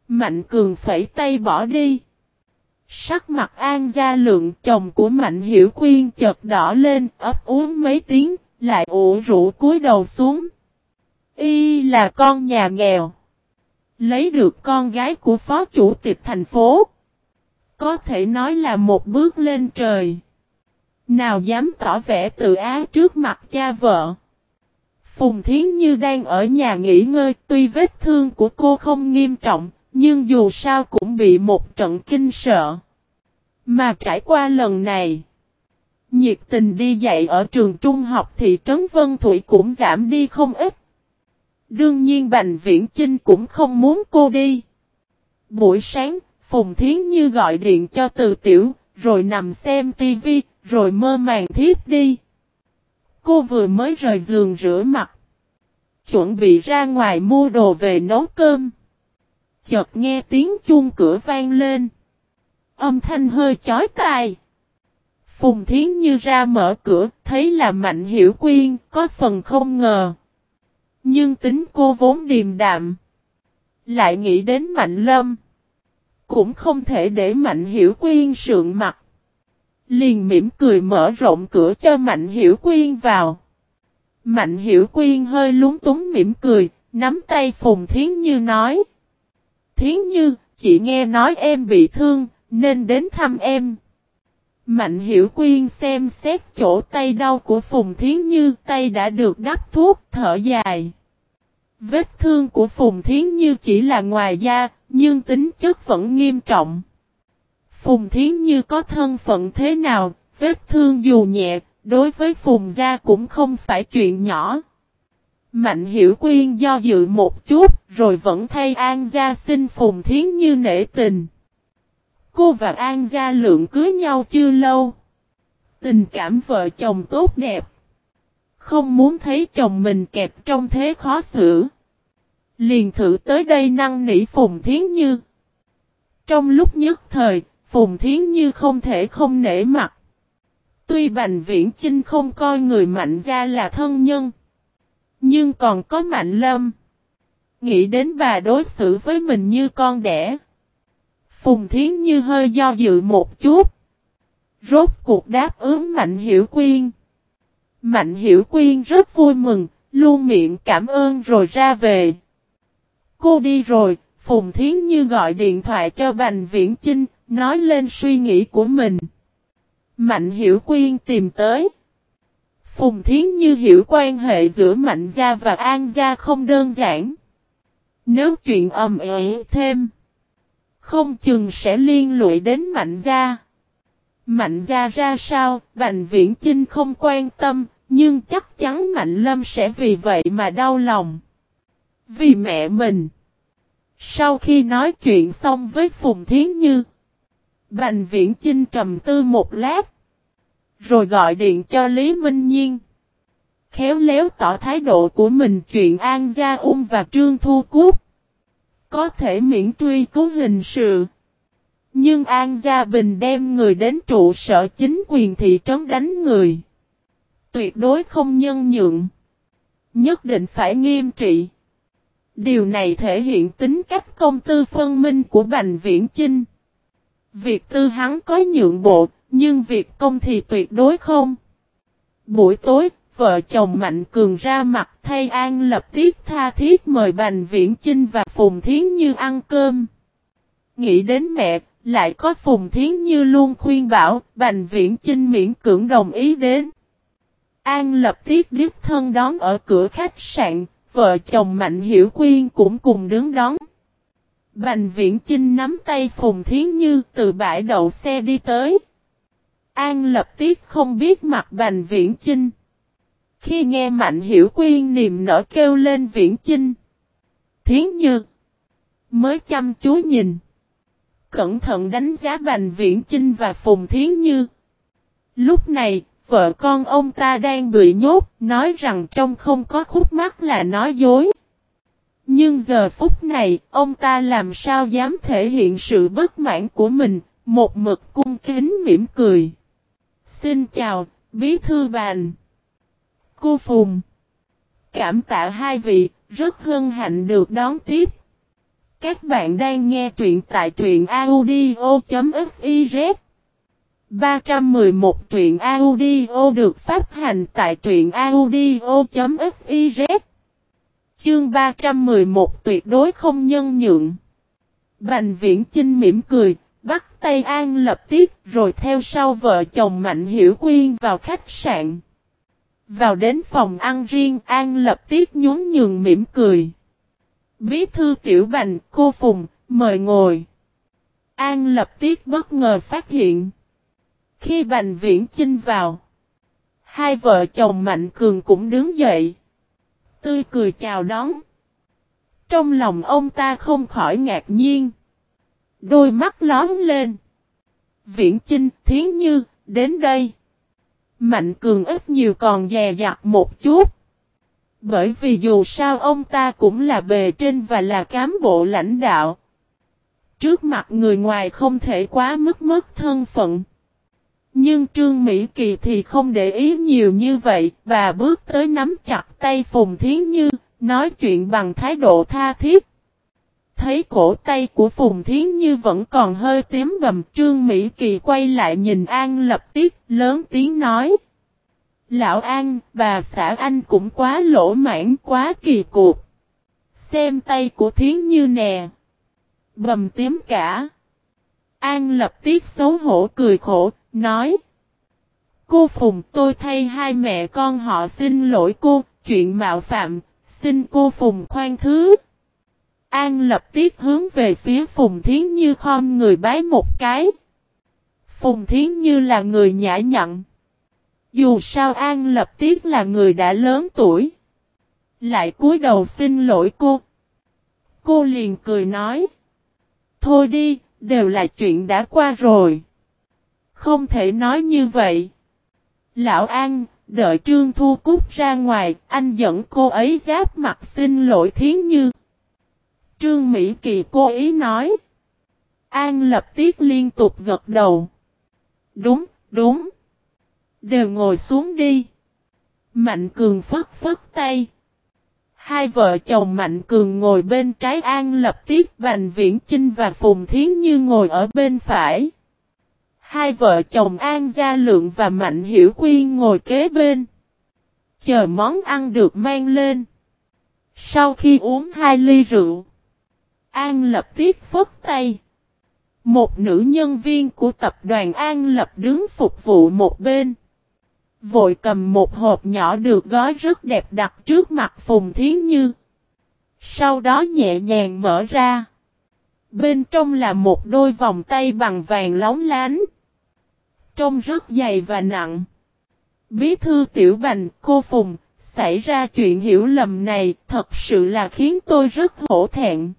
S1: Mạnh cường phẩy tay bỏ đi. Sắc mặt An Gia Lượng chồng của Mạnh Hiểu Quyên chợt đỏ lên ấp uống mấy tiếng, lại ủ rũ cúi đầu xuống. Y là con nhà nghèo. Lấy được con gái của phó chủ tịch thành phố. Có thể nói là một bước lên trời. Nào dám tỏ vẻ tự ái trước mặt cha vợ. Phùng Thiến Như đang ở nhà nghỉ ngơi, tuy vết thương của cô không nghiêm trọng, nhưng dù sao cũng bị một trận kinh sợ. Mà trải qua lần này, nhiệt tình đi dạy ở trường trung học thị trấn Vân Thủy cũng giảm đi không ít. Đương nhiên Bành Viễn Chinh cũng không muốn cô đi. Buổi sáng, Phùng Thiến Như gọi điện cho Từ Tiểu, rồi nằm xem tivi, rồi mơ màng thiếp đi. Cô vừa mới rời giường rửa mặt. Chuẩn bị ra ngoài mua đồ về nấu cơm. Chợt nghe tiếng chuông cửa vang lên. Âm thanh hơi chói tai. Phùng Thiến Như ra mở cửa, thấy là Mạnh Hiểu Quyên, có phần không ngờ. Nhưng tính cô vốn điềm đạm. Lại nghĩ đến Mạnh Lâm. Cũng không thể để Mạnh Hiểu Quyên sượng mặt. Liền mỉm cười mở rộng cửa cho Mạnh Hiểu Quyên vào. Mạnh Hiểu Quyên hơi lúng túng mỉm cười, nắm tay Phùng Thiến Như nói. Thiến Như, chị nghe nói em bị thương, nên đến thăm em. Mạnh Hiểu Quyên xem xét chỗ tay đau của Phùng Thiến Như, tay đã được đắp thuốc, thở dài. Vết thương của Phùng Thiến Như chỉ là ngoài da, nhưng tính chất vẫn nghiêm trọng. Phùng Thiến Như có thân phận thế nào, vết thương dù nhẹ, đối với Phùng Gia cũng không phải chuyện nhỏ. Mạnh Hiểu Quyên do dự một chút, rồi vẫn thay An Gia xin Phùng Thiến Như nể tình. Cô và An Gia lượng cưới nhau chưa lâu. Tình cảm vợ chồng tốt đẹp. Không muốn thấy chồng mình kẹp trong thế khó xử. Liền thử tới đây năng nỉ Phùng Thiến Như. Trong lúc nhất thời, Phùng Thiến Như không thể không nể mặt. Tuy Bành Viễn Chinh không coi người mạnh ra là thân nhân. Nhưng còn có mạnh lâm. Nghĩ đến bà đối xử với mình như con đẻ. Phùng Thiến Như hơi do dự một chút. Rốt cuộc đáp ứng Mạnh Hiểu Quyên. Mạnh Hiểu Quyên rất vui mừng, luôn miệng cảm ơn rồi ra về. Cô đi rồi, Phùng Thiến Như gọi điện thoại cho Bành Viễn Chinh, nói lên suy nghĩ của mình. Mạnh Hiểu Quyên tìm tới. Phùng Thiến Như hiểu quan hệ giữa Mạnh Gia và An Gia không đơn giản. Nếu chuyện ầm ĩ thêm, không chừng sẽ liên lụy đến Mạnh Gia. Mạnh Gia ra sao, Bành Viễn Chinh không quan tâm, nhưng chắc chắn Mạnh Lâm sẽ vì vậy mà đau lòng. Vì mẹ mình. Sau khi nói chuyện xong với Phùng Thiến Như, Bành Viễn Chinh trầm tư một lát, rồi gọi điện cho Lý Minh Nhiên. Khéo léo tỏ thái độ của mình chuyện An Gia Ung và Trương Thu Cúc. Có thể miễn truy cứu hình sự. Nhưng An Gia Bình đem người đến trụ sở chính quyền thị trấn đánh người. Tuyệt đối không nhân nhượng. Nhất định phải nghiêm trị. Điều này thể hiện tính cách công tư phân minh của Bành Viễn Chinh. Việc tư hắn có nhượng bộ, nhưng việc công thì tuyệt đối không. Buổi tối, vợ chồng Mạnh Cường ra mặt thay An lập tiết tha thiết mời Bành Viễn Chinh và Phùng Thiến Như ăn cơm. Nghĩ đến mẹ, lại có Phùng Thiến Như luôn khuyên bảo, Bành Viễn Chinh miễn cưỡng đồng ý đến. An lập tiết đích thân đón ở cửa khách sạn, vợ chồng Mạnh Hiểu Quyên cũng cùng đứng đón. Bành Viễn Chinh nắm tay Phùng Thiến Như từ bãi đậu xe đi tới. An lập tiết không biết mặt Bành Viễn Chinh. Khi nghe Mạnh Hiểu Quyên niềm nở kêu lên Viễn Chinh. Thiến Như. Mới chăm chú nhìn. Cẩn thận đánh giá Bành Viễn Chinh và Phùng Thiến Như. Lúc này, vợ con ông ta đang bị nhốt, nói rằng trong không có khúc mắt là nói dối. Nhưng giờ phút này, ông ta làm sao dám thể hiện sự bất mãn của mình, một mực cung kính mỉm cười. Xin chào, bí thư bàn. Cô Phùng. Cảm tạ hai vị, rất hân hạnh được đón tiếp. Các bạn đang nghe truyện tại truyện audio.fiz 311 truyện audio được phát hành tại truyện audio.fiz Chương 311 tuyệt đối không nhân nhượng Bành viễn Chinh mỉm cười, bắt tay An lập tiết rồi theo sau vợ chồng Mạnh Hiểu Quyên vào khách sạn. Vào đến phòng ăn riêng An lập tiết nhún nhường mỉm cười. Bí thư tiểu bành cô Phùng, mời ngồi. An lập tiết bất ngờ phát hiện. Khi Bành Viễn Chinh vào, hai vợ chồng Mạnh Cường cũng đứng dậy. Tươi cười chào đón. Trong lòng ông ta không khỏi ngạc nhiên. Đôi mắt lón lên. Viễn Chinh, Thiến Như, đến đây. Mạnh Cường ít nhiều còn dè dặt một chút. Bởi vì dù sao ông ta cũng là bề trên và là cán bộ lãnh đạo. Trước mặt người ngoài không thể quá mức mất thân phận. Nhưng Trương Mỹ Kỳ thì không để ý nhiều như vậy, bà bước tới nắm chặt tay Phùng Thiến Như, nói chuyện bằng thái độ tha thiết. Thấy cổ tay của Phùng Thiến Như vẫn còn hơi tím bầm, Trương Mỹ Kỳ quay lại nhìn An lập tiết, lớn tiếng nói. Lão An, bà xã anh cũng quá lỗ mãn quá kỳ cục. Xem tay của Thiến Như nè. Bầm tím cả. An lập tiết xấu hổ cười khổ, nói. Cô Phùng tôi thay hai mẹ con họ xin lỗi cô, chuyện mạo phạm, xin cô Phùng khoan thứ. An lập tiết hướng về phía Phùng Thiến Như khom người bái một cái. Phùng Thiến Như là người nhã nhặn. Dù sao An lập tiết là người đã lớn tuổi. Lại cúi đầu xin lỗi cô. Cô liền cười nói. Thôi đi, đều là chuyện đã qua rồi. Không thể nói như vậy. Lão An, đợi Trương Thu Cúc ra ngoài, anh dẫn cô ấy giáp mặt xin lỗi Thiến Như. Trương Mỹ Kỳ cố ý nói. An lập tiết liên tục gật đầu. Đúng, đúng. Đều ngồi xuống đi. Mạnh Cường phất phất tay. Hai vợ chồng Mạnh Cường ngồi bên trái An Lập Tiết Bành Viễn Chinh và Phùng Thiến Như ngồi ở bên phải. Hai vợ chồng An Gia Lượng và Mạnh Hiểu Quyên ngồi kế bên. Chờ món ăn được mang lên. Sau khi uống hai ly rượu. An Lập tiếc phất tay. Một nữ nhân viên của tập đoàn An Lập đứng phục vụ một bên. Vội cầm một hộp nhỏ được gói rất đẹp đặt trước mặt Phùng Thiến Như. Sau đó nhẹ nhàng mở ra. Bên trong là một đôi vòng tay bằng vàng lóng lánh. Trông rất dày và nặng. Bí thư tiểu bành, cô Phùng, xảy ra chuyện hiểu lầm này thật sự là khiến tôi rất hổ thẹn.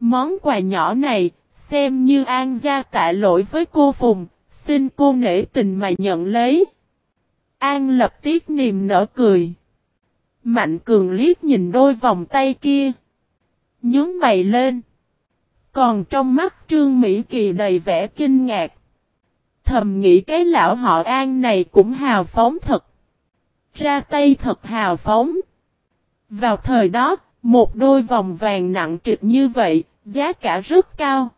S1: Món quà nhỏ này, xem như an gia tạ lỗi với cô Phùng, xin cô nể tình mà nhận lấy. An lập tiết niềm nở cười. Mạnh cường liếc nhìn đôi vòng tay kia. Nhướng mày lên. Còn trong mắt Trương Mỹ Kỳ đầy vẻ kinh ngạc. Thầm nghĩ cái lão họ An này cũng hào phóng thật. Ra tay thật hào phóng. Vào thời đó, một đôi vòng vàng nặng trịch như vậy, giá cả rất cao.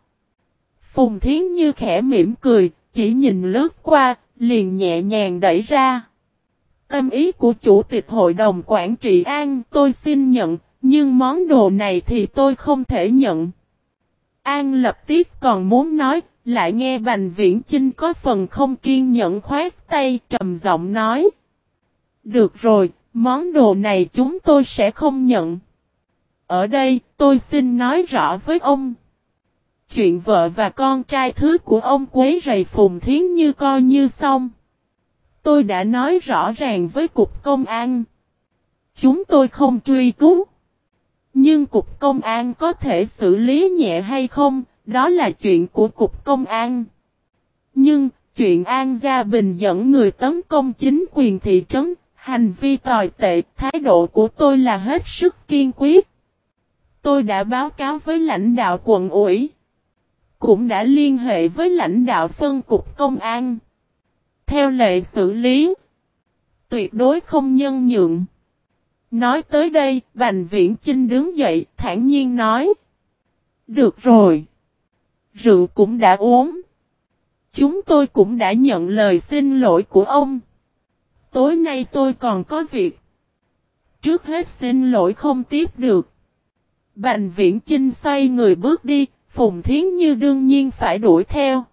S1: Phùng Thiến Như khẽ mỉm cười, chỉ nhìn lướt qua, liền nhẹ nhàng đẩy ra. Tâm ý của chủ tịch hội đồng quản trị An tôi xin nhận, nhưng món đồ này thì tôi không thể nhận. An lập tiết còn muốn nói, lại nghe Bành Viễn Chinh có phần không kiên nhẫn khoát tay trầm giọng nói. Được rồi, món đồ này chúng tôi sẽ không nhận. Ở đây, tôi xin nói rõ với ông. Chuyện vợ và con trai thứ của ông quấy rầy Phùng Thiến Như coi như xong. Tôi đã nói rõ ràng với Cục Công an. Chúng tôi không truy cứu. Nhưng Cục Công an có thể xử lý nhẹ hay không, đó là chuyện của Cục Công an. Nhưng, chuyện An Gia Bình dẫn người tấn công chính quyền thị trấn, hành vi tồi tệ, thái độ của tôi là hết sức kiên quyết. Tôi đã báo cáo với lãnh đạo quận ủy. Cũng đã liên hệ với lãnh đạo phân cục công an. Theo lệ xử lý. Tuyệt đối không nhân nhượng. Nói tới đây, Bành Viễn Chinh đứng dậy, thản nhiên nói. Được rồi. Rượu cũng đã uống. Chúng tôi cũng đã nhận lời xin lỗi của ông. Tối nay tôi còn có việc. Trước hết xin lỗi không tiếp được. Bành viễn Chinh xoay người bước đi, Phùng Thiến Như đương nhiên phải đuổi theo.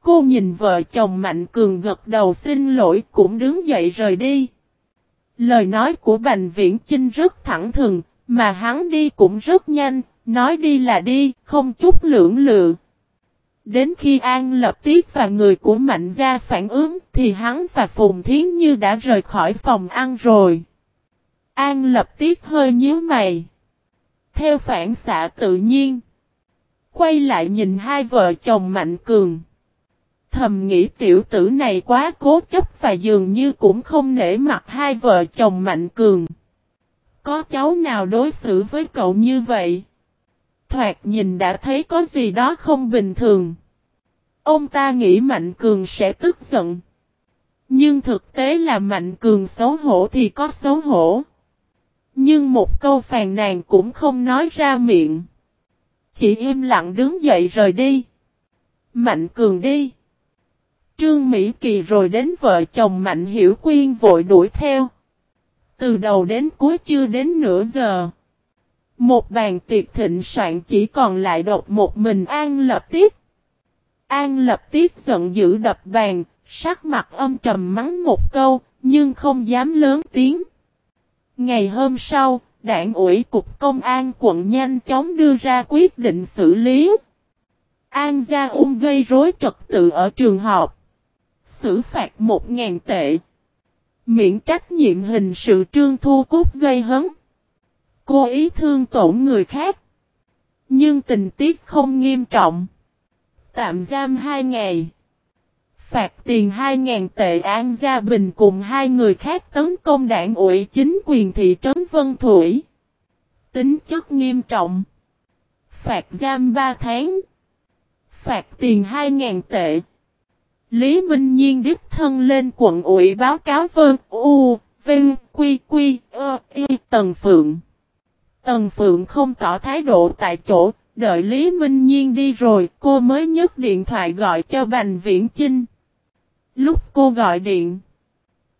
S1: Cô nhìn vợ chồng Mạnh Cường gật đầu xin lỗi cũng đứng dậy rời đi. Lời nói của Bành Viễn Chinh rất thẳng thừng, mà hắn đi cũng rất nhanh, nói đi là đi, không chút lưỡng lự. Đến khi An Lập Tiết và người của Mạnh Gia phản ứng thì hắn và Phùng Thiến Như đã rời khỏi phòng ăn rồi. An Lập Tiết hơi nhíu mày. Theo phản xạ tự nhiên. Quay lại nhìn hai vợ chồng Mạnh Cường. Thầm nghĩ tiểu tử này quá cố chấp và dường như cũng không nể mặt hai vợ chồng Mạnh Cường. Có cháu nào đối xử với cậu như vậy? Thoạt nhìn đã thấy có gì đó không bình thường. Ông ta nghĩ Mạnh Cường sẽ tức giận. Nhưng thực tế là Mạnh Cường xấu hổ thì có xấu hổ. Nhưng một câu phàn nàn cũng không nói ra miệng. Chỉ im lặng đứng dậy rời đi. Mạnh Cường đi. Trương Mỹ Kỳ rồi đến vợ chồng Mạnh Hiểu Quyên vội đuổi theo. Từ đầu đến cuối chưa đến nửa giờ. Một bàn tiệc thịnh soạn chỉ còn lại độc một mình An Lập Tiết. An Lập Tiết giận dữ đập bàn, sắc mặt âm trầm mắng một câu, nhưng không dám lớn tiếng. Ngày hôm sau, đảng ủy cục công an quận nhanh chóng đưa ra quyết định xử lý. An Gia Ung gây rối trật tự ở trường học. Xử phạt 1.000 tệ. Miễn trách nhiệm hình sự trương thu cút gây hấn. Cô ý thương tổn người khác. Nhưng tình tiết không nghiêm trọng. Tạm giam 2 ngày. Phạt tiền 2.000 tệ An Gia Bình cùng hai người khác tấn công đảng ủy chính quyền thị trấn Vân Thủy. Tính chất nghiêm trọng. Phạt giam 3 tháng. Phạt tiền 2.000 tệ. Lý Minh Nhiên đích thân lên quận ủy báo cáo Vân U, Vinh, Quy, Quy, Ơ, Y, Tần Phượng. Tần Phượng không tỏ thái độ tại chỗ, đợi Lý Minh Nhiên đi rồi, cô mới nhấc điện thoại gọi cho Bành Viễn Chinh. Lúc cô gọi điện,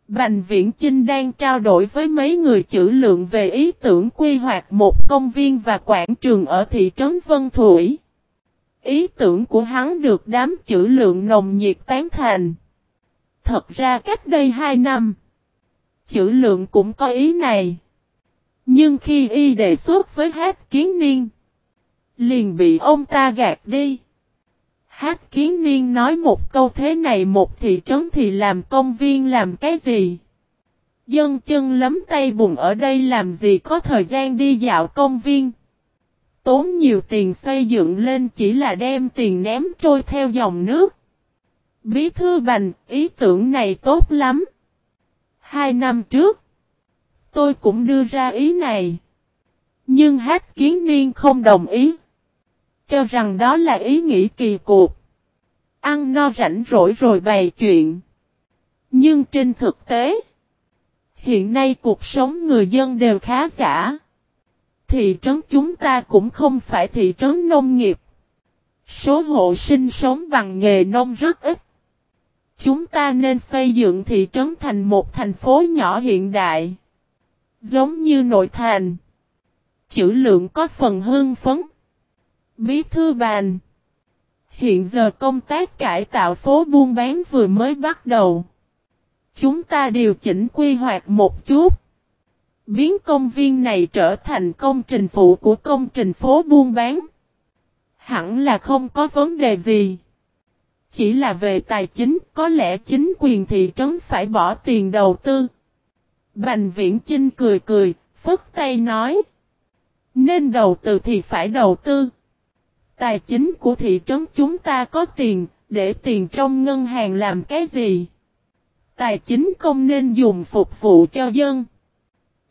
S1: Bành Viễn Chinh đang trao đổi với mấy người chữ lượng về ý tưởng quy hoạch một công viên và quảng trường ở thị trấn Vân Thủy. Ý tưởng của hắn được đám chữ lượng nồng nhiệt tán thành. Thật ra cách đây 2 năm, chữ lượng cũng có ý này. Nhưng khi y đề xuất với hát kiến niên, liền bị ông ta gạt đi. Hát kiến niên nói một câu thế này một thị trấn thì làm công viên làm cái gì? Dân chân lấm tay bùn ở đây làm gì có thời gian đi dạo công viên? Tốn nhiều tiền xây dựng lên chỉ là đem tiền ném trôi theo dòng nước. Bí thư bành, ý tưởng này tốt lắm. Hai năm trước, tôi cũng đưa ra ý này. Nhưng hát kiến niên không đồng ý. Cho rằng đó là ý nghĩ kỳ cục. Ăn no rảnh rỗi rồi bày chuyện. Nhưng trên thực tế, hiện nay cuộc sống người dân đều khá giả. Thị trấn chúng ta cũng không phải thị trấn nông nghiệp. Số hộ sinh sống bằng nghề nông rất ít. Chúng ta nên xây dựng thị trấn thành một thành phố nhỏ hiện đại. Giống như nội thành. Chữ lượng có phần hưng phấn. Bí thư bàn. Hiện giờ công tác cải tạo phố buôn bán vừa mới bắt đầu. Chúng ta điều chỉnh quy hoạch một chút. Biến công viên này trở thành công trình phụ của công trình phố buôn bán. Hẳn là không có vấn đề gì. Chỉ là về tài chính, có lẽ chính quyền thị trấn phải bỏ tiền đầu tư. Bành viễn Trinh cười cười, phất tay nói. Nên đầu tư thì phải đầu tư. Tài chính của thị trấn chúng ta có tiền, để tiền trong ngân hàng làm cái gì? Tài chính không nên dùng phục vụ cho dân.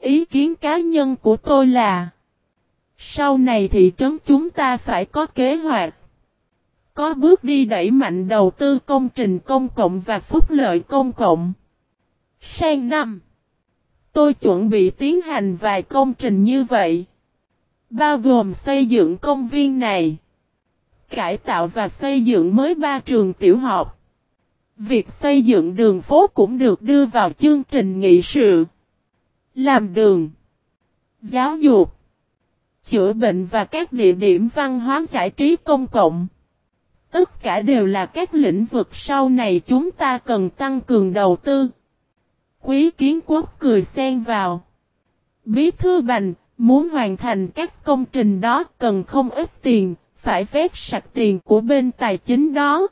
S1: Ý kiến cá nhân của tôi là Sau này thị trấn chúng ta phải có kế hoạch Có bước đi đẩy mạnh đầu tư công trình công cộng và phúc lợi công cộng Sang năm Tôi chuẩn bị tiến hành vài công trình như vậy Bao gồm xây dựng công viên này Cải tạo và xây dựng mới ba trường tiểu học. Việc xây dựng đường phố cũng được đưa vào chương trình nghị sự. Làm đường. Giáo dục. Chữa bệnh và các địa điểm văn hóa giải trí công cộng. Tất cả đều là các lĩnh vực sau này chúng ta cần tăng cường đầu tư. Quý kiến quốc cười xen vào. Bí thư bành, muốn hoàn thành các công trình đó cần không ít tiền, phải vét sạch tiền của bên tài chính đó.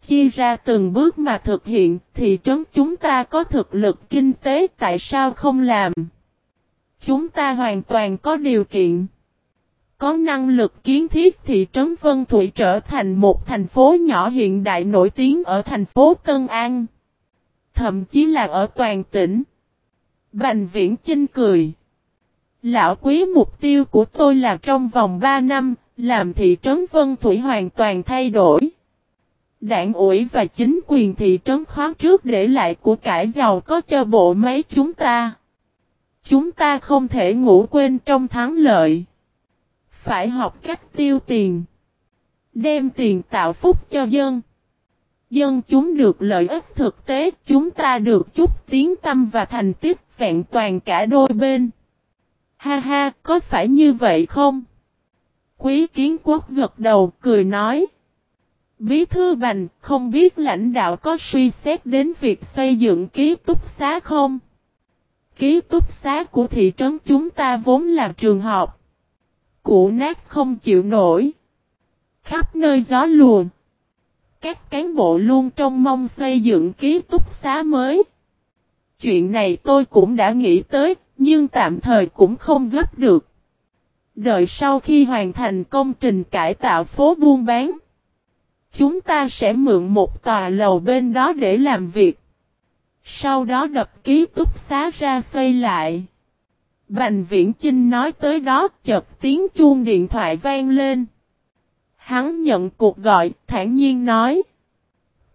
S1: Chia ra từng bước mà thực hiện thì trấn chúng ta có thực lực kinh tế tại sao không làm. Chúng ta hoàn toàn có điều kiện. Có năng lực kiến thiết thị trấn Vân Thủy trở thành một thành phố nhỏ hiện đại nổi tiếng ở thành phố Tân An. Thậm chí là ở toàn tỉnh. Bành viễn Chinh cười. Lão quý mục tiêu của tôi là trong vòng 3 năm, làm thị trấn Vân Thủy hoàn toàn thay đổi. Đảng ủy và chính quyền thị trấn khó trước để lại của cải giàu có cho bộ máy chúng ta. Chúng ta không thể ngủ quên trong thắng lợi. Phải học cách tiêu tiền. Đem tiền tạo phúc cho dân. Dân chúng được lợi ích thực tế, chúng ta được chút tiếng tâm và thành tích vẹn toàn cả đôi bên. Ha ha, có phải như vậy không? Quý kiến quốc gật đầu, cười nói. Bí thư bành, không biết lãnh đạo có suy xét đến việc xây dựng ký túc xá không? Ký túc xá của thị trấn chúng ta vốn là trường học. Cụ nát không chịu nổi. Khắp nơi gió luồn. Các cán bộ luôn trông mong xây dựng ký túc xá mới. Chuyện này tôi cũng đã nghĩ tới, nhưng tạm thời cũng không gấp được. Đợi sau khi hoàn thành công trình cải tạo phố buôn bán. Chúng ta sẽ mượn một tòa lầu bên đó để làm việc. Sau đó đập ký túc xá ra xây lại. Bành viễn Chinh nói tới đó chợt tiếng chuông điện thoại vang lên. Hắn nhận cuộc gọi, thản nhiên nói.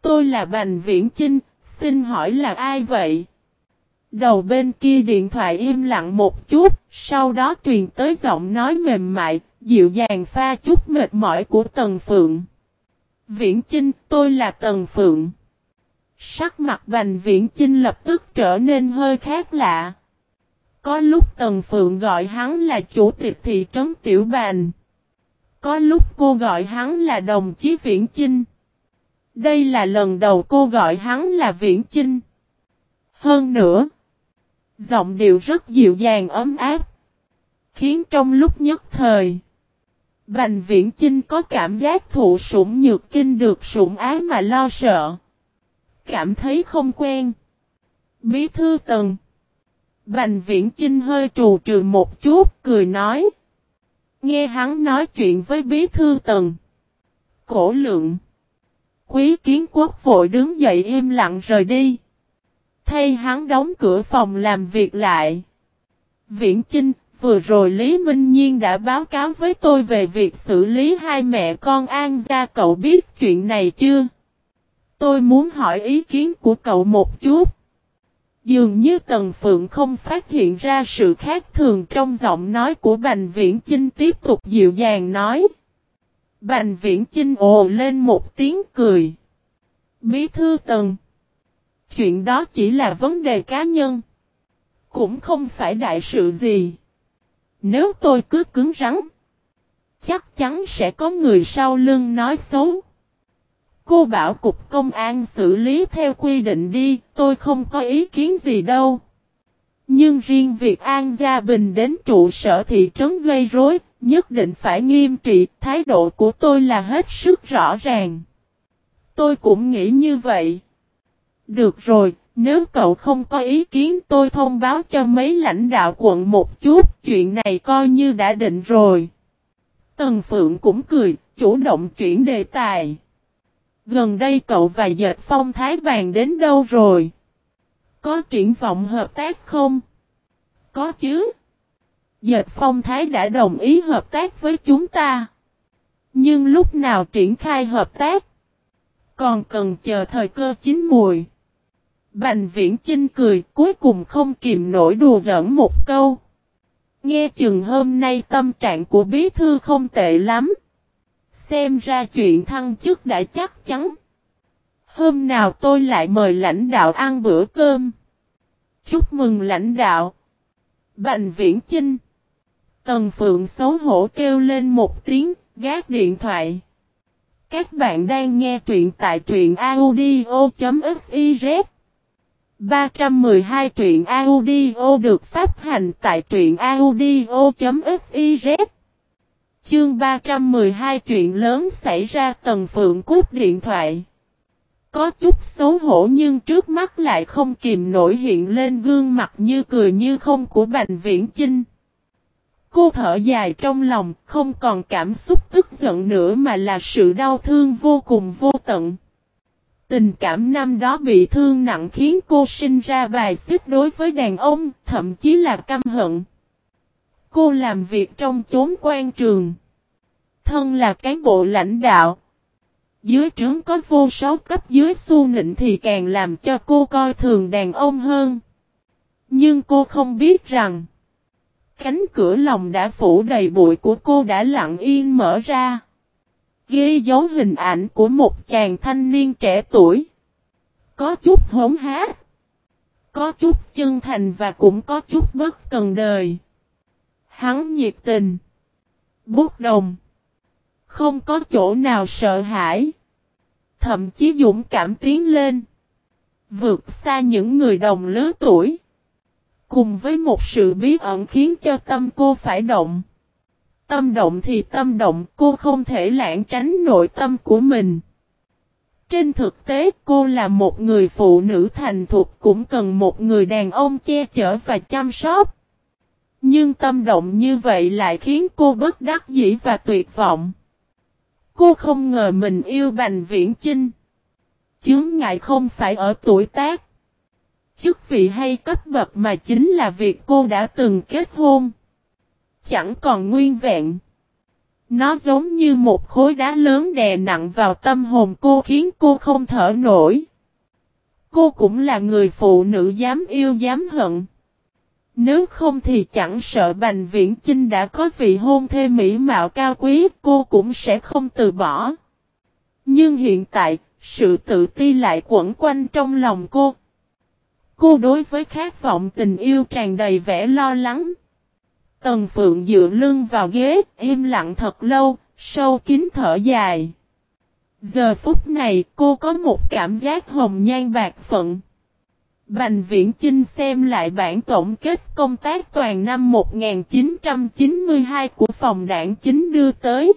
S1: Tôi là Bành Viễn Chinh, xin hỏi là ai vậy? Đầu bên kia điện thoại im lặng một chút, sau đó truyền tới giọng nói mềm mại, dịu dàng pha chút mệt mỏi của Tần Phượng. Viễn Chinh, tôi là Tần Phượng. Sắc mặt Bành Viễn Chinh lập tức trở nên hơi khác lạ. Có lúc Tần Phượng gọi hắn là chủ tịch thị trấn Tiểu Bành. Có lúc cô gọi hắn là đồng chí Viễn Chinh. Đây là lần đầu cô gọi hắn là Viễn Chinh. Hơn nữa, giọng điệu rất dịu dàng ấm áp. Khiến trong lúc nhất thời, Bành Viễn Chinh có cảm giác thụ sủng nhược kinh được sủng ái mà lo sợ. Cảm thấy không quen. Bí thư tần. Bành Viễn Chinh hơi trù trừ một chút, cười nói. Nghe hắn nói chuyện với bí thư tần. Cổ lượng. Quý kiến quốc vội đứng dậy im lặng rời đi. Thay hắn đóng cửa phòng làm việc lại. Viễn Chinh, vừa rồi Lý Minh Nhiên đã báo cáo với tôi về việc xử lý hai mẹ con An gia cậu biết chuyện này chưa? Tôi muốn hỏi ý kiến của cậu một chút. Dường như Tần Phượng không phát hiện ra sự khác thường trong giọng nói của Bành Viễn Chinh tiếp tục dịu dàng nói. Bành Viễn Chinh ồ lên một tiếng cười. Bí thư Tần. Chuyện đó chỉ là vấn đề cá nhân. Cũng không phải đại sự gì. Nếu tôi cứ cứng rắn. Chắc chắn sẽ có người sau lưng nói xấu. Cô bảo cục công an xử lý theo quy định đi, tôi không có ý kiến gì đâu. Nhưng riêng việc An Gia Bình đến trụ sở thị trấn gây rối, nhất định phải nghiêm trị, thái độ của tôi là hết sức rõ ràng. Tôi cũng nghĩ như vậy. Được rồi, nếu cậu không có ý kiến tôi thông báo cho mấy lãnh đạo quận một chút, chuyện này coi như đã định rồi. Tần Phượng cũng cười, chủ động chuyển đề tài. Gần đây cậu và dệt phong thái bàn đến đâu rồi? Có triển vọng hợp tác không? Có chứ. Dệt phong thái đã đồng ý hợp tác với chúng ta. Nhưng lúc nào triển khai hợp tác? Còn cần chờ thời cơ chín mùi. Bành viễn Trinh cười cuối cùng không kìm nổi đùa giỡn một câu. Nghe chừng hôm nay tâm trạng của bí thư không tệ lắm. xem ra chuyện thăng chức đã chắc chắn. Hôm nào tôi lại mời lãnh đạo ăn bữa cơm. Chúc mừng lãnh đạo. Bành viễn chinh. Tần Phượng xấu hổ kêu lên một tiếng, gác điện thoại. Các bạn đang nghe truyện tại truyện audio.fif 312 truyện audio được phát hành tại truyện audio.fiz Chương 312 chuyện lớn xảy ra tầng phượng cút điện thoại. Có chút xấu hổ nhưng trước mắt lại không kìm nổi hiện lên gương mặt như cười như không của Bành Viễn Chinh. Cô thở dài trong lòng, không còn cảm xúc tức giận nữa mà là sự đau thương vô cùng vô tận. Tình cảm năm đó bị thương nặng khiến cô sinh ra bài xích đối với đàn ông, thậm chí là căm hận. Cô làm việc trong chốn quan trường. Thân là cán bộ lãnh đạo. Dưới trướng có vô số cấp dưới su nịnh thì càng làm cho cô coi thường đàn ông hơn. Nhưng cô không biết rằng Cánh cửa lòng đã phủ đầy bụi của cô đã lặng yên mở ra. Ghi dấu hình ảnh của một chàng thanh niên trẻ tuổi. Có chút hống hát. Có chút chân thành và cũng có chút bất cần đời. Hắn nhiệt tình. Bút đồng. Không có chỗ nào sợ hãi. Thậm chí dũng cảm tiến lên. Vượt xa những người đồng lứa tuổi. Cùng với một sự bí ẩn khiến cho tâm cô phải động. Tâm động thì tâm động, cô không thể lãng tránh nội tâm của mình. Trên thực tế, cô là một người phụ nữ thành thục, cũng cần một người đàn ông che chở và chăm sóc. Nhưng tâm động như vậy lại khiến cô bất đắc dĩ và tuyệt vọng. Cô không ngờ mình yêu Bành Viễn Chinh. Chướng ngại không phải ở tuổi tác chức vị hay cấp bậc mà chính là việc cô đã từng kết hôn. Chẳng còn nguyên vẹn. Nó giống như một khối đá lớn đè nặng vào tâm hồn cô khiến cô không thở nổi. Cô cũng là người phụ nữ dám yêu dám hận. Nếu không thì chẳng sợ Bành Viễn Chinh đã có vị hôn thê mỹ mạo cao quý cô cũng sẽ không từ bỏ. Nhưng hiện tại, sự tự ti lại quẩn quanh trong lòng cô, Cô đối với khát vọng tình yêu tràn đầy vẻ lo lắng. Tần Phượng dựa lưng vào ghế, im lặng thật lâu, sâu kín thở dài. Giờ phút này cô có một cảm giác hồng nhan bạc phận. Bành Viễn Chinh xem lại bản tổng kết công tác toàn năm 1992 của phòng đảng chính đưa tới.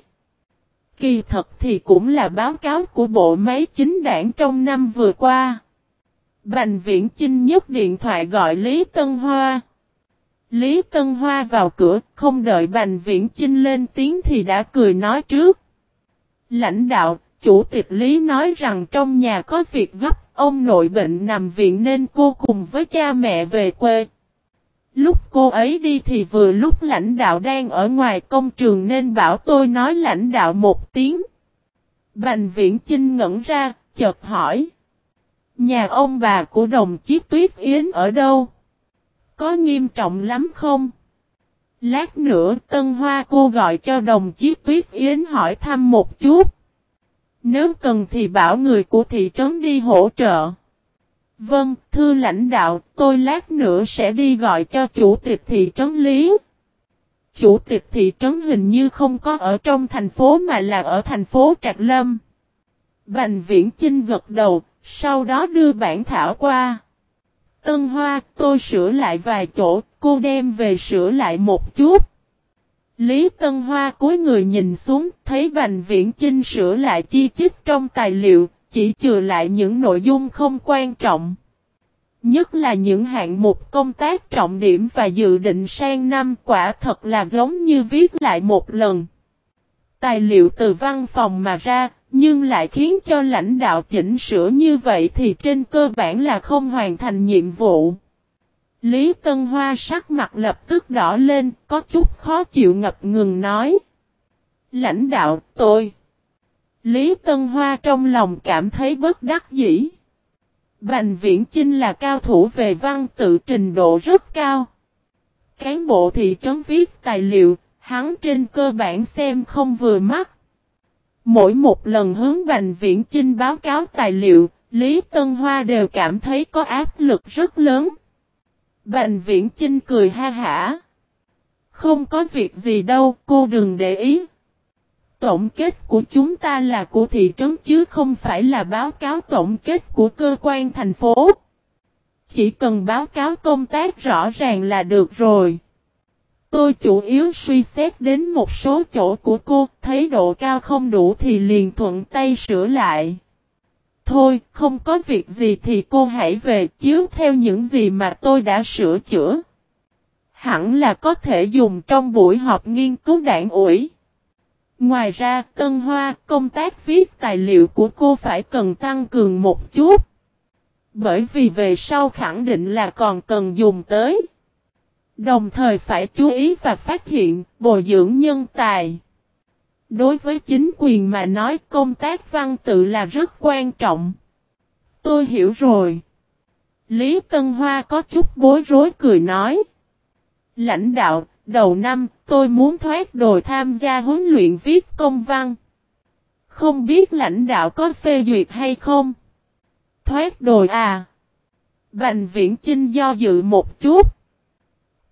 S1: Kỳ thật thì cũng là báo cáo của bộ máy chính đảng trong năm vừa qua. Bành viễn Chinh nhấc điện thoại gọi Lý Tân Hoa. Lý Tân Hoa vào cửa, không đợi Bành Viễn Chinh lên tiếng thì đã cười nói trước. Lãnh đạo, chủ tịch Lý nói rằng trong nhà có việc gấp, ông nội bệnh nằm viện nên cô cùng với cha mẹ về quê. Lúc cô ấy đi thì vừa lúc lãnh đạo đang ở ngoài công trường nên bảo tôi nói lãnh đạo một tiếng. Bành Viễn Chinh ngẩn ra, chợt hỏi. Nhà ông bà của đồng chí Tuyết Yến ở đâu? Có nghiêm trọng lắm không? Lát nữa Tân Hoa cô gọi cho đồng chí Tuyết Yến hỏi thăm một chút. Nếu cần thì bảo người của thị trấn đi hỗ trợ. Vâng, thưa lãnh đạo, tôi lát nữa sẽ đi gọi cho chủ tịch thị trấn Lý. Chủ tịch thị trấn hình như không có ở trong thành phố mà là ở thành phố Trạc Lâm. Bành Viễn Chinh gật đầu, sau đó đưa bản thảo qua. Tân Hoa, tôi sửa lại vài chỗ, cô đem về sửa lại một chút. Lý Tân Hoa cúi người nhìn xuống, thấy Bành Viễn Chinh sửa lại chi chích trong tài liệu, chỉ chừa lại những nội dung không quan trọng. Nhất là những hạng mục công tác trọng điểm và dự định sang năm quả thật là giống như viết lại một lần. Tài liệu từ văn phòng mà ra, nhưng lại khiến cho lãnh đạo chỉnh sửa như vậy thì trên cơ bản là không hoàn thành nhiệm vụ. Lý Tân Hoa sắc mặt lập tức đỏ lên, có chút khó chịu ngập ngừng nói. Lãnh đạo, tôi. Lý Tân Hoa trong lòng cảm thấy bất đắc dĩ. Bành Viễn Chinh là cao thủ về văn tự trình độ rất cao. Cán bộ thị trấn viết tài liệu, hắn trên cơ bản xem không vừa mắt. Mỗi một lần hướng Bành Viễn Chinh báo cáo tài liệu, Lý Tân Hoa đều cảm thấy có áp lực rất lớn. Bành Viễn Chinh cười ha hả. Không có việc gì đâu, cô đừng để ý. Tổng kết của chúng ta là của thị trấn chứ không phải là báo cáo tổng kết của cơ quan thành phố. Chỉ cần báo cáo công tác rõ ràng là được rồi. Tôi chủ yếu suy xét đến một số chỗ của cô, thấy độ cao không đủ thì liền thuận tay sửa lại. Thôi, không có việc gì thì cô hãy về chiếu theo những gì mà tôi đã sửa chữa. Hẳn là có thể dùng trong buổi họp nghiên cứu đảng ủy. Ngoài ra, Tân Hoa, công tác viết tài liệu của cô phải cần tăng cường một chút. Bởi vì về sau khẳng định là còn cần dùng tới. Đồng thời phải chú ý và phát hiện, bồi dưỡng nhân tài. Đối với chính quyền mà nói công tác văn tự là rất quan trọng. Tôi hiểu rồi. Lý Tân Hoa có chút bối rối cười nói. Lãnh đạo, đầu năm tôi muốn thoát đồi tham gia huấn luyện viết công văn. Không biết lãnh đạo có phê duyệt hay không? Thoát đồi à? Bành viễn Trinh do dự một chút.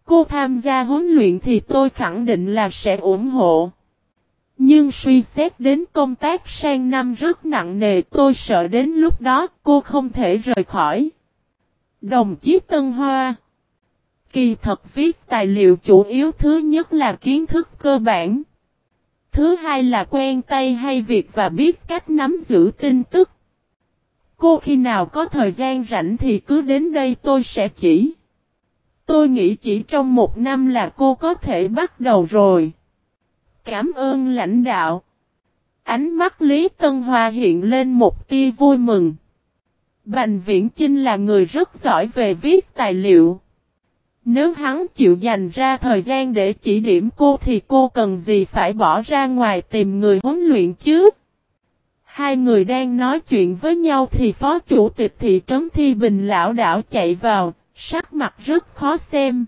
S1: Cô tham gia huấn luyện thì tôi khẳng định là sẽ ủng hộ. Nhưng suy xét đến công tác sang năm rất nặng nề, tôi sợ đến lúc đó cô không thể rời khỏi. Đồng chí Tân Hoa Kỳ thật viết tài liệu chủ yếu thứ nhất là kiến thức cơ bản. Thứ hai là quen tay hay việc và biết cách nắm giữ tin tức. Cô khi nào có thời gian rảnh thì cứ đến đây tôi sẽ chỉ. Tôi nghĩ chỉ trong một năm là cô có thể bắt đầu rồi. Cảm ơn lãnh đạo. Ánh mắt Lý Tân Hoa hiện lên một tia vui mừng. Bành Viễn Chinh là người rất giỏi về viết tài liệu. Nếu hắn chịu dành ra thời gian để chỉ điểm cô thì cô cần gì phải bỏ ra ngoài tìm người huấn luyện chứ? Hai người đang nói chuyện với nhau thì phó chủ tịch thị trấn Thi Bình lão đảo chạy vào, sắc mặt rất khó xem.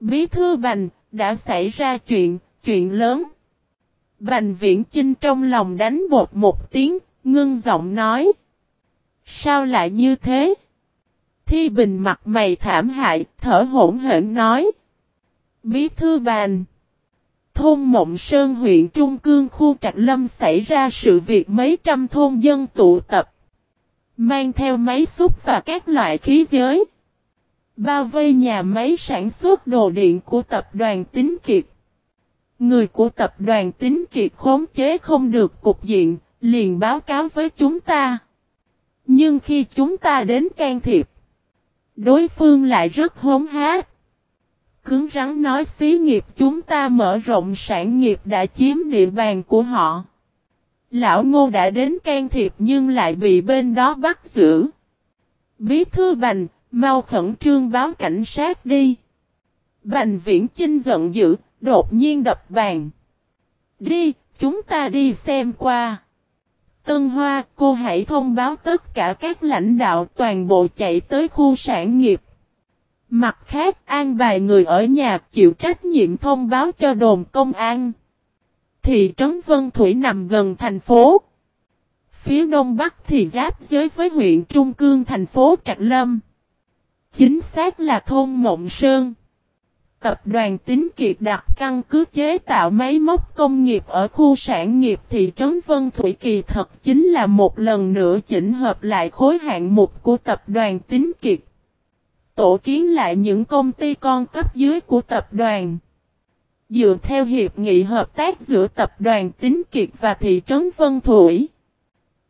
S1: Bí thư Bành, đã xảy ra chuyện, chuyện lớn. Bành viễn Trinh trong lòng đánh bột một tiếng, ngưng giọng nói. Sao lại như thế? Thi Bình mặt mày thảm hại, thở hổn hển nói. Bí thư bàn. Thôn Mộng Sơn huyện Trung Cương khu Trạch Lâm xảy ra sự việc mấy trăm thôn dân tụ tập. Mang theo máy xúc và các loại khí giới. Bao vây nhà máy sản xuất đồ điện của tập đoàn Tín Kiệt. Người của tập đoàn Tín Kiệt khống chế không được cục diện, liền báo cáo với chúng ta. Nhưng khi chúng ta đến can thiệp, đối phương lại rất hống hát. Cứng rắn nói xí nghiệp chúng ta mở rộng sản nghiệp đã chiếm địa bàn của họ. Lão ngô đã đến can thiệp nhưng lại bị bên đó bắt giữ. Bí thư bành, mau khẩn trương báo cảnh sát đi. Bành viễn chinh giận dữ, đột nhiên đập bàn. Đi, chúng ta đi xem qua. Tân Hoa, cô hãy thông báo tất cả các lãnh đạo toàn bộ chạy tới khu sản nghiệp. Mặt khác, an bài người ở nhà chịu trách nhiệm thông báo cho đồn công an. Thị trấn Vân Thủy nằm gần thành phố. Phía đông bắc thì giáp giới với huyện Trung Cương thành phố Trạch Lâm. Chính xác là thôn Mộng Sơn. Tập đoàn Tín Kiệt đặt căn cứ chế tạo máy móc công nghiệp ở khu sản nghiệp thị trấn Vân Thủy Kỳ thật chính là một lần nữa chỉnh hợp lại khối hạng mục của tập đoàn Tín Kiệt. Tổ kiến lại những công ty con cấp dưới của tập đoàn. Dựa theo hiệp nghị hợp tác giữa tập đoàn Tín Kiệt và thị trấn Vân Thủy.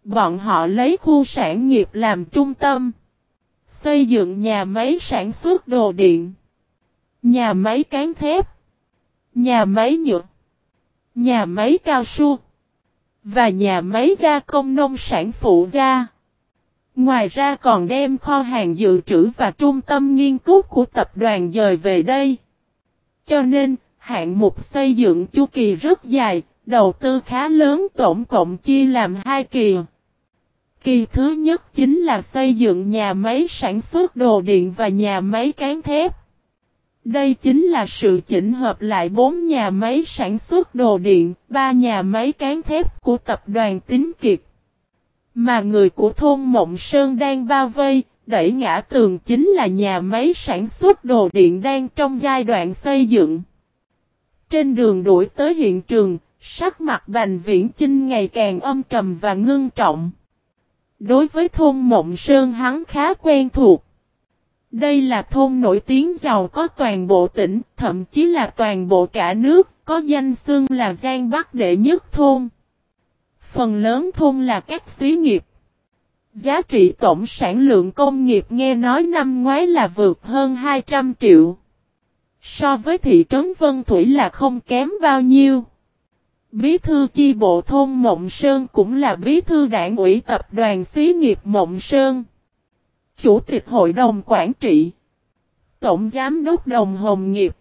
S1: Bọn họ lấy khu sản nghiệp làm trung tâm. Xây dựng nhà máy sản xuất đồ điện Nhà máy cán thép. Nhà máy nhựa. Nhà máy cao su. Và nhà máy gia công nông sản phụ gia. Ngoài ra còn đem kho hàng dự trữ và trung tâm nghiên cứu của tập đoàn dời về đây. Cho nên, hạng mục xây dựng chu kỳ rất dài, đầu tư khá lớn tổng cộng chia làm hai kỳ. Kỳ thứ nhất chính là xây dựng nhà máy sản xuất đồ điện và nhà máy cán thép. Đây chính là sự chỉnh hợp lại bốn nhà máy sản xuất đồ điện, ba nhà máy cán thép của tập đoàn Tín Kiệt. Mà người của thôn Mộng Sơn đang bao vây, đẩy ngã tường chính là nhà máy sản xuất đồ điện đang trong giai đoạn xây dựng. Trên đường đuổi tới hiện trường, sắc mặt Bành Viễn Chinh ngày càng âm trầm và ngưng trọng. Đối với thôn Mộng Sơn hắn khá quen thuộc. Đây là thôn nổi tiếng giàu có toàn bộ tỉnh, thậm chí là toàn bộ cả nước, có danh xưng là Giang Bắc đệ nhất thôn. Phần lớn thôn là các xí nghiệp. Giá trị tổng sản lượng công nghiệp nghe nói năm ngoái là vượt hơn 200 triệu. So với thị trấn Vân Thủy là không kém bao nhiêu. Bí thư chi bộ thôn Mộng Sơn cũng là bí thư đảng ủy tập đoàn xí nghiệp Mộng Sơn. Chủ tịch hội đồng quản trị. Tổng giám đốc đồng hồng nghiệp.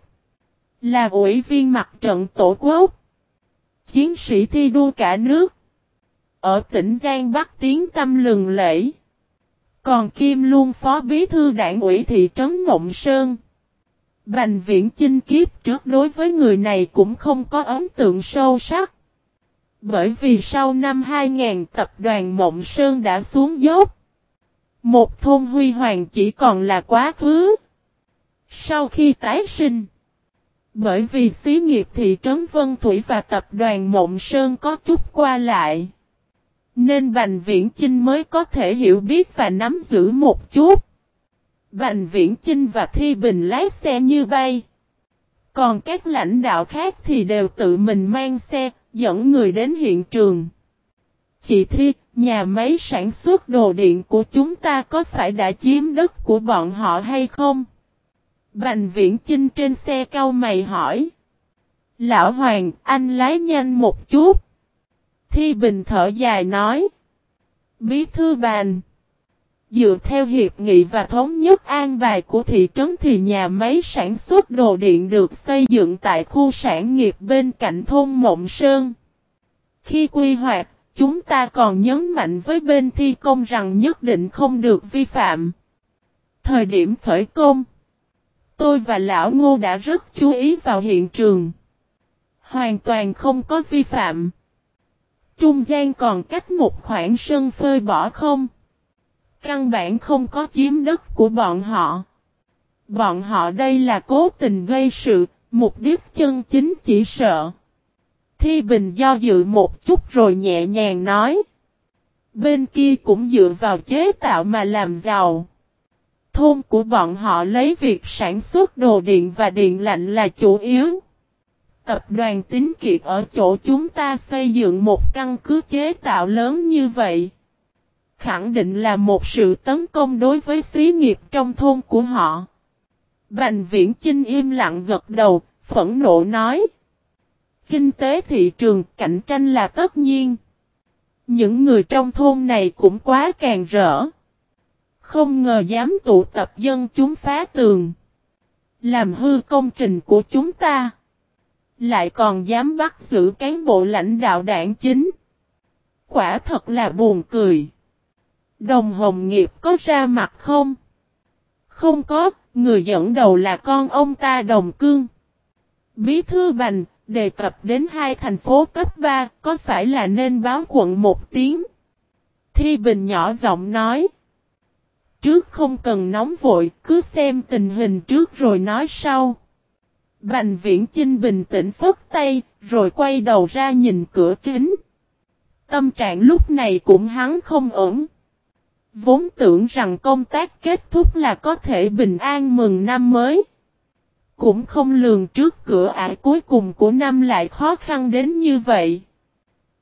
S1: Là ủy viên mặt trận tổ quốc. Chiến sĩ thi đua cả nước. Ở tỉnh Giang Bắc tiếng tâm lừng lẫy. Còn Kim luôn phó bí thư đảng ủy thị trấn Mộng Sơn. Bành viễn chinh kiếp trước đối với người này cũng không có ấn tượng sâu sắc. Bởi vì sau năm 2000 tập đoàn Mộng Sơn đã xuống dốc. Một thôn huy hoàng chỉ còn là quá khứ. Sau khi tái sinh. Bởi vì xí nghiệp thị trấn Vân Thủy và tập đoàn Mộng Sơn có chút qua lại. Nên Bành Viễn Chinh mới có thể hiểu biết và nắm giữ một chút. Bành Viễn Chinh và Thi Bình lái xe như bay. Còn các lãnh đạo khác thì đều tự mình mang xe, dẫn người đến hiện trường. Chị Thi, nhà máy sản xuất đồ điện của chúng ta có phải đã chiếm đất của bọn họ hay không? Bành Viễn Chinh trên xe cao mày hỏi. Lão Hoàng, anh lái nhanh một chút. Thi Bình thở dài nói. Bí thư bàn. Dựa theo hiệp nghị và thống nhất an bài của thị trấn thì nhà máy sản xuất đồ điện được xây dựng tại khu sản nghiệp bên cạnh thôn Mộng Sơn. Khi quy hoạch, chúng ta còn nhấn mạnh với bên thi công rằng nhất định không được vi phạm. Thời điểm khởi công, tôi và lão ngô đã rất chú ý vào hiện trường. Hoàn toàn không có vi phạm. Trung gian còn cách một khoảng sân phơi bỏ không? Căn bản không có chiếm đất của bọn họ. Bọn họ đây là cố tình gây sự, mục đích chân chính chỉ sợ. Thi Bình do dự một chút rồi nhẹ nhàng nói. Bên kia cũng dựa vào chế tạo mà làm giàu. Thôn của bọn họ lấy việc sản xuất đồ điện và điện lạnh là chủ yếu. Tập đoàn tín kiệt ở chỗ chúng ta xây dựng một căn cứ chế tạo lớn như vậy. Khẳng định là một sự tấn công đối với xí nghiệp trong thôn của họ. Bành viễn Chinh im lặng gật đầu, phẫn nộ nói. Kinh tế thị trường cạnh tranh là tất nhiên. Những người trong thôn này cũng quá càng rỡ. Không ngờ dám tụ tập dân chúng phá tường. Làm hư công trình của chúng ta. Lại còn dám bắt giữ cán bộ lãnh đạo đảng chính. Quả thật là buồn cười. Đồng Hồng Nghiệp có ra mặt không? Không có, người dẫn đầu là con ông ta Đồng Cương. Bí thư Bành, đề cập đến hai thành phố cấp 3, có phải là nên báo quận một tiếng? Thi Bình nhỏ giọng nói. Trước không cần nóng vội, cứ xem tình hình trước rồi nói sau. Bành viễn Chinh bình tĩnh phất tay, rồi quay đầu ra nhìn cửa kính. Tâm trạng lúc này cũng hắn không ổn. Vốn tưởng rằng công tác kết thúc là có thể bình an mừng năm mới. Cũng không lường trước cửa ải cuối cùng của năm lại khó khăn đến như vậy.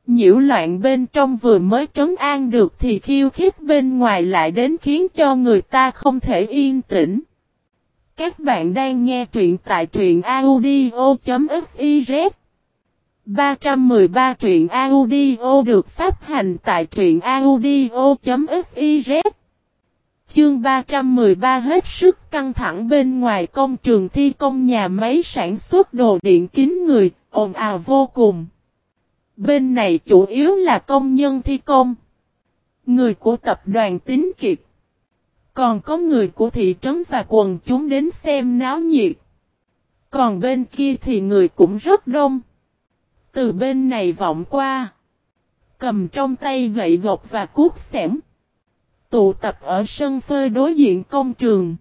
S1: Nhiễu loạn bên trong vừa mới trấn an được thì khiêu khích bên ngoài lại đến khiến cho người ta không thể yên tĩnh. Các bạn đang nghe truyện tại truyện audio.fif 313 truyện audio được phát hành tại truyện audio.fiz Chương 313 hết sức căng thẳng bên ngoài công trường thi công nhà máy sản xuất đồ điện kín người, ồn ào vô cùng. Bên này chủ yếu là công nhân thi công. Người của tập đoàn tín kiệt. Còn có người của thị trấn và quần chúng đến xem náo nhiệt. Còn bên kia thì người cũng rất đông. Từ bên này vọng qua. Cầm trong tay gậy gộc và cuốc xẻm. Tụ tập ở sân phơi đối diện công trường.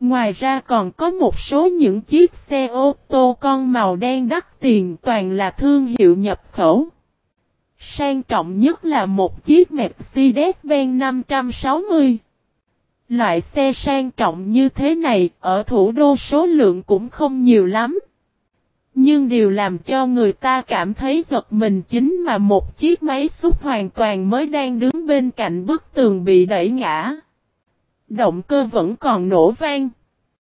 S1: Ngoài ra còn có một số những chiếc xe ô tô con màu đen đắt tiền toàn là thương hiệu nhập khẩu. Sang trọng nhất là một chiếc Mercedes-Benz 560. Loại xe sang trọng như thế này ở thủ đô số lượng cũng không nhiều lắm. Nhưng điều làm cho người ta cảm thấy giật mình chính mà một chiếc máy xúc hoàn toàn mới đang đứng bên cạnh bức tường bị đẩy ngã. Động cơ vẫn còn nổ vang.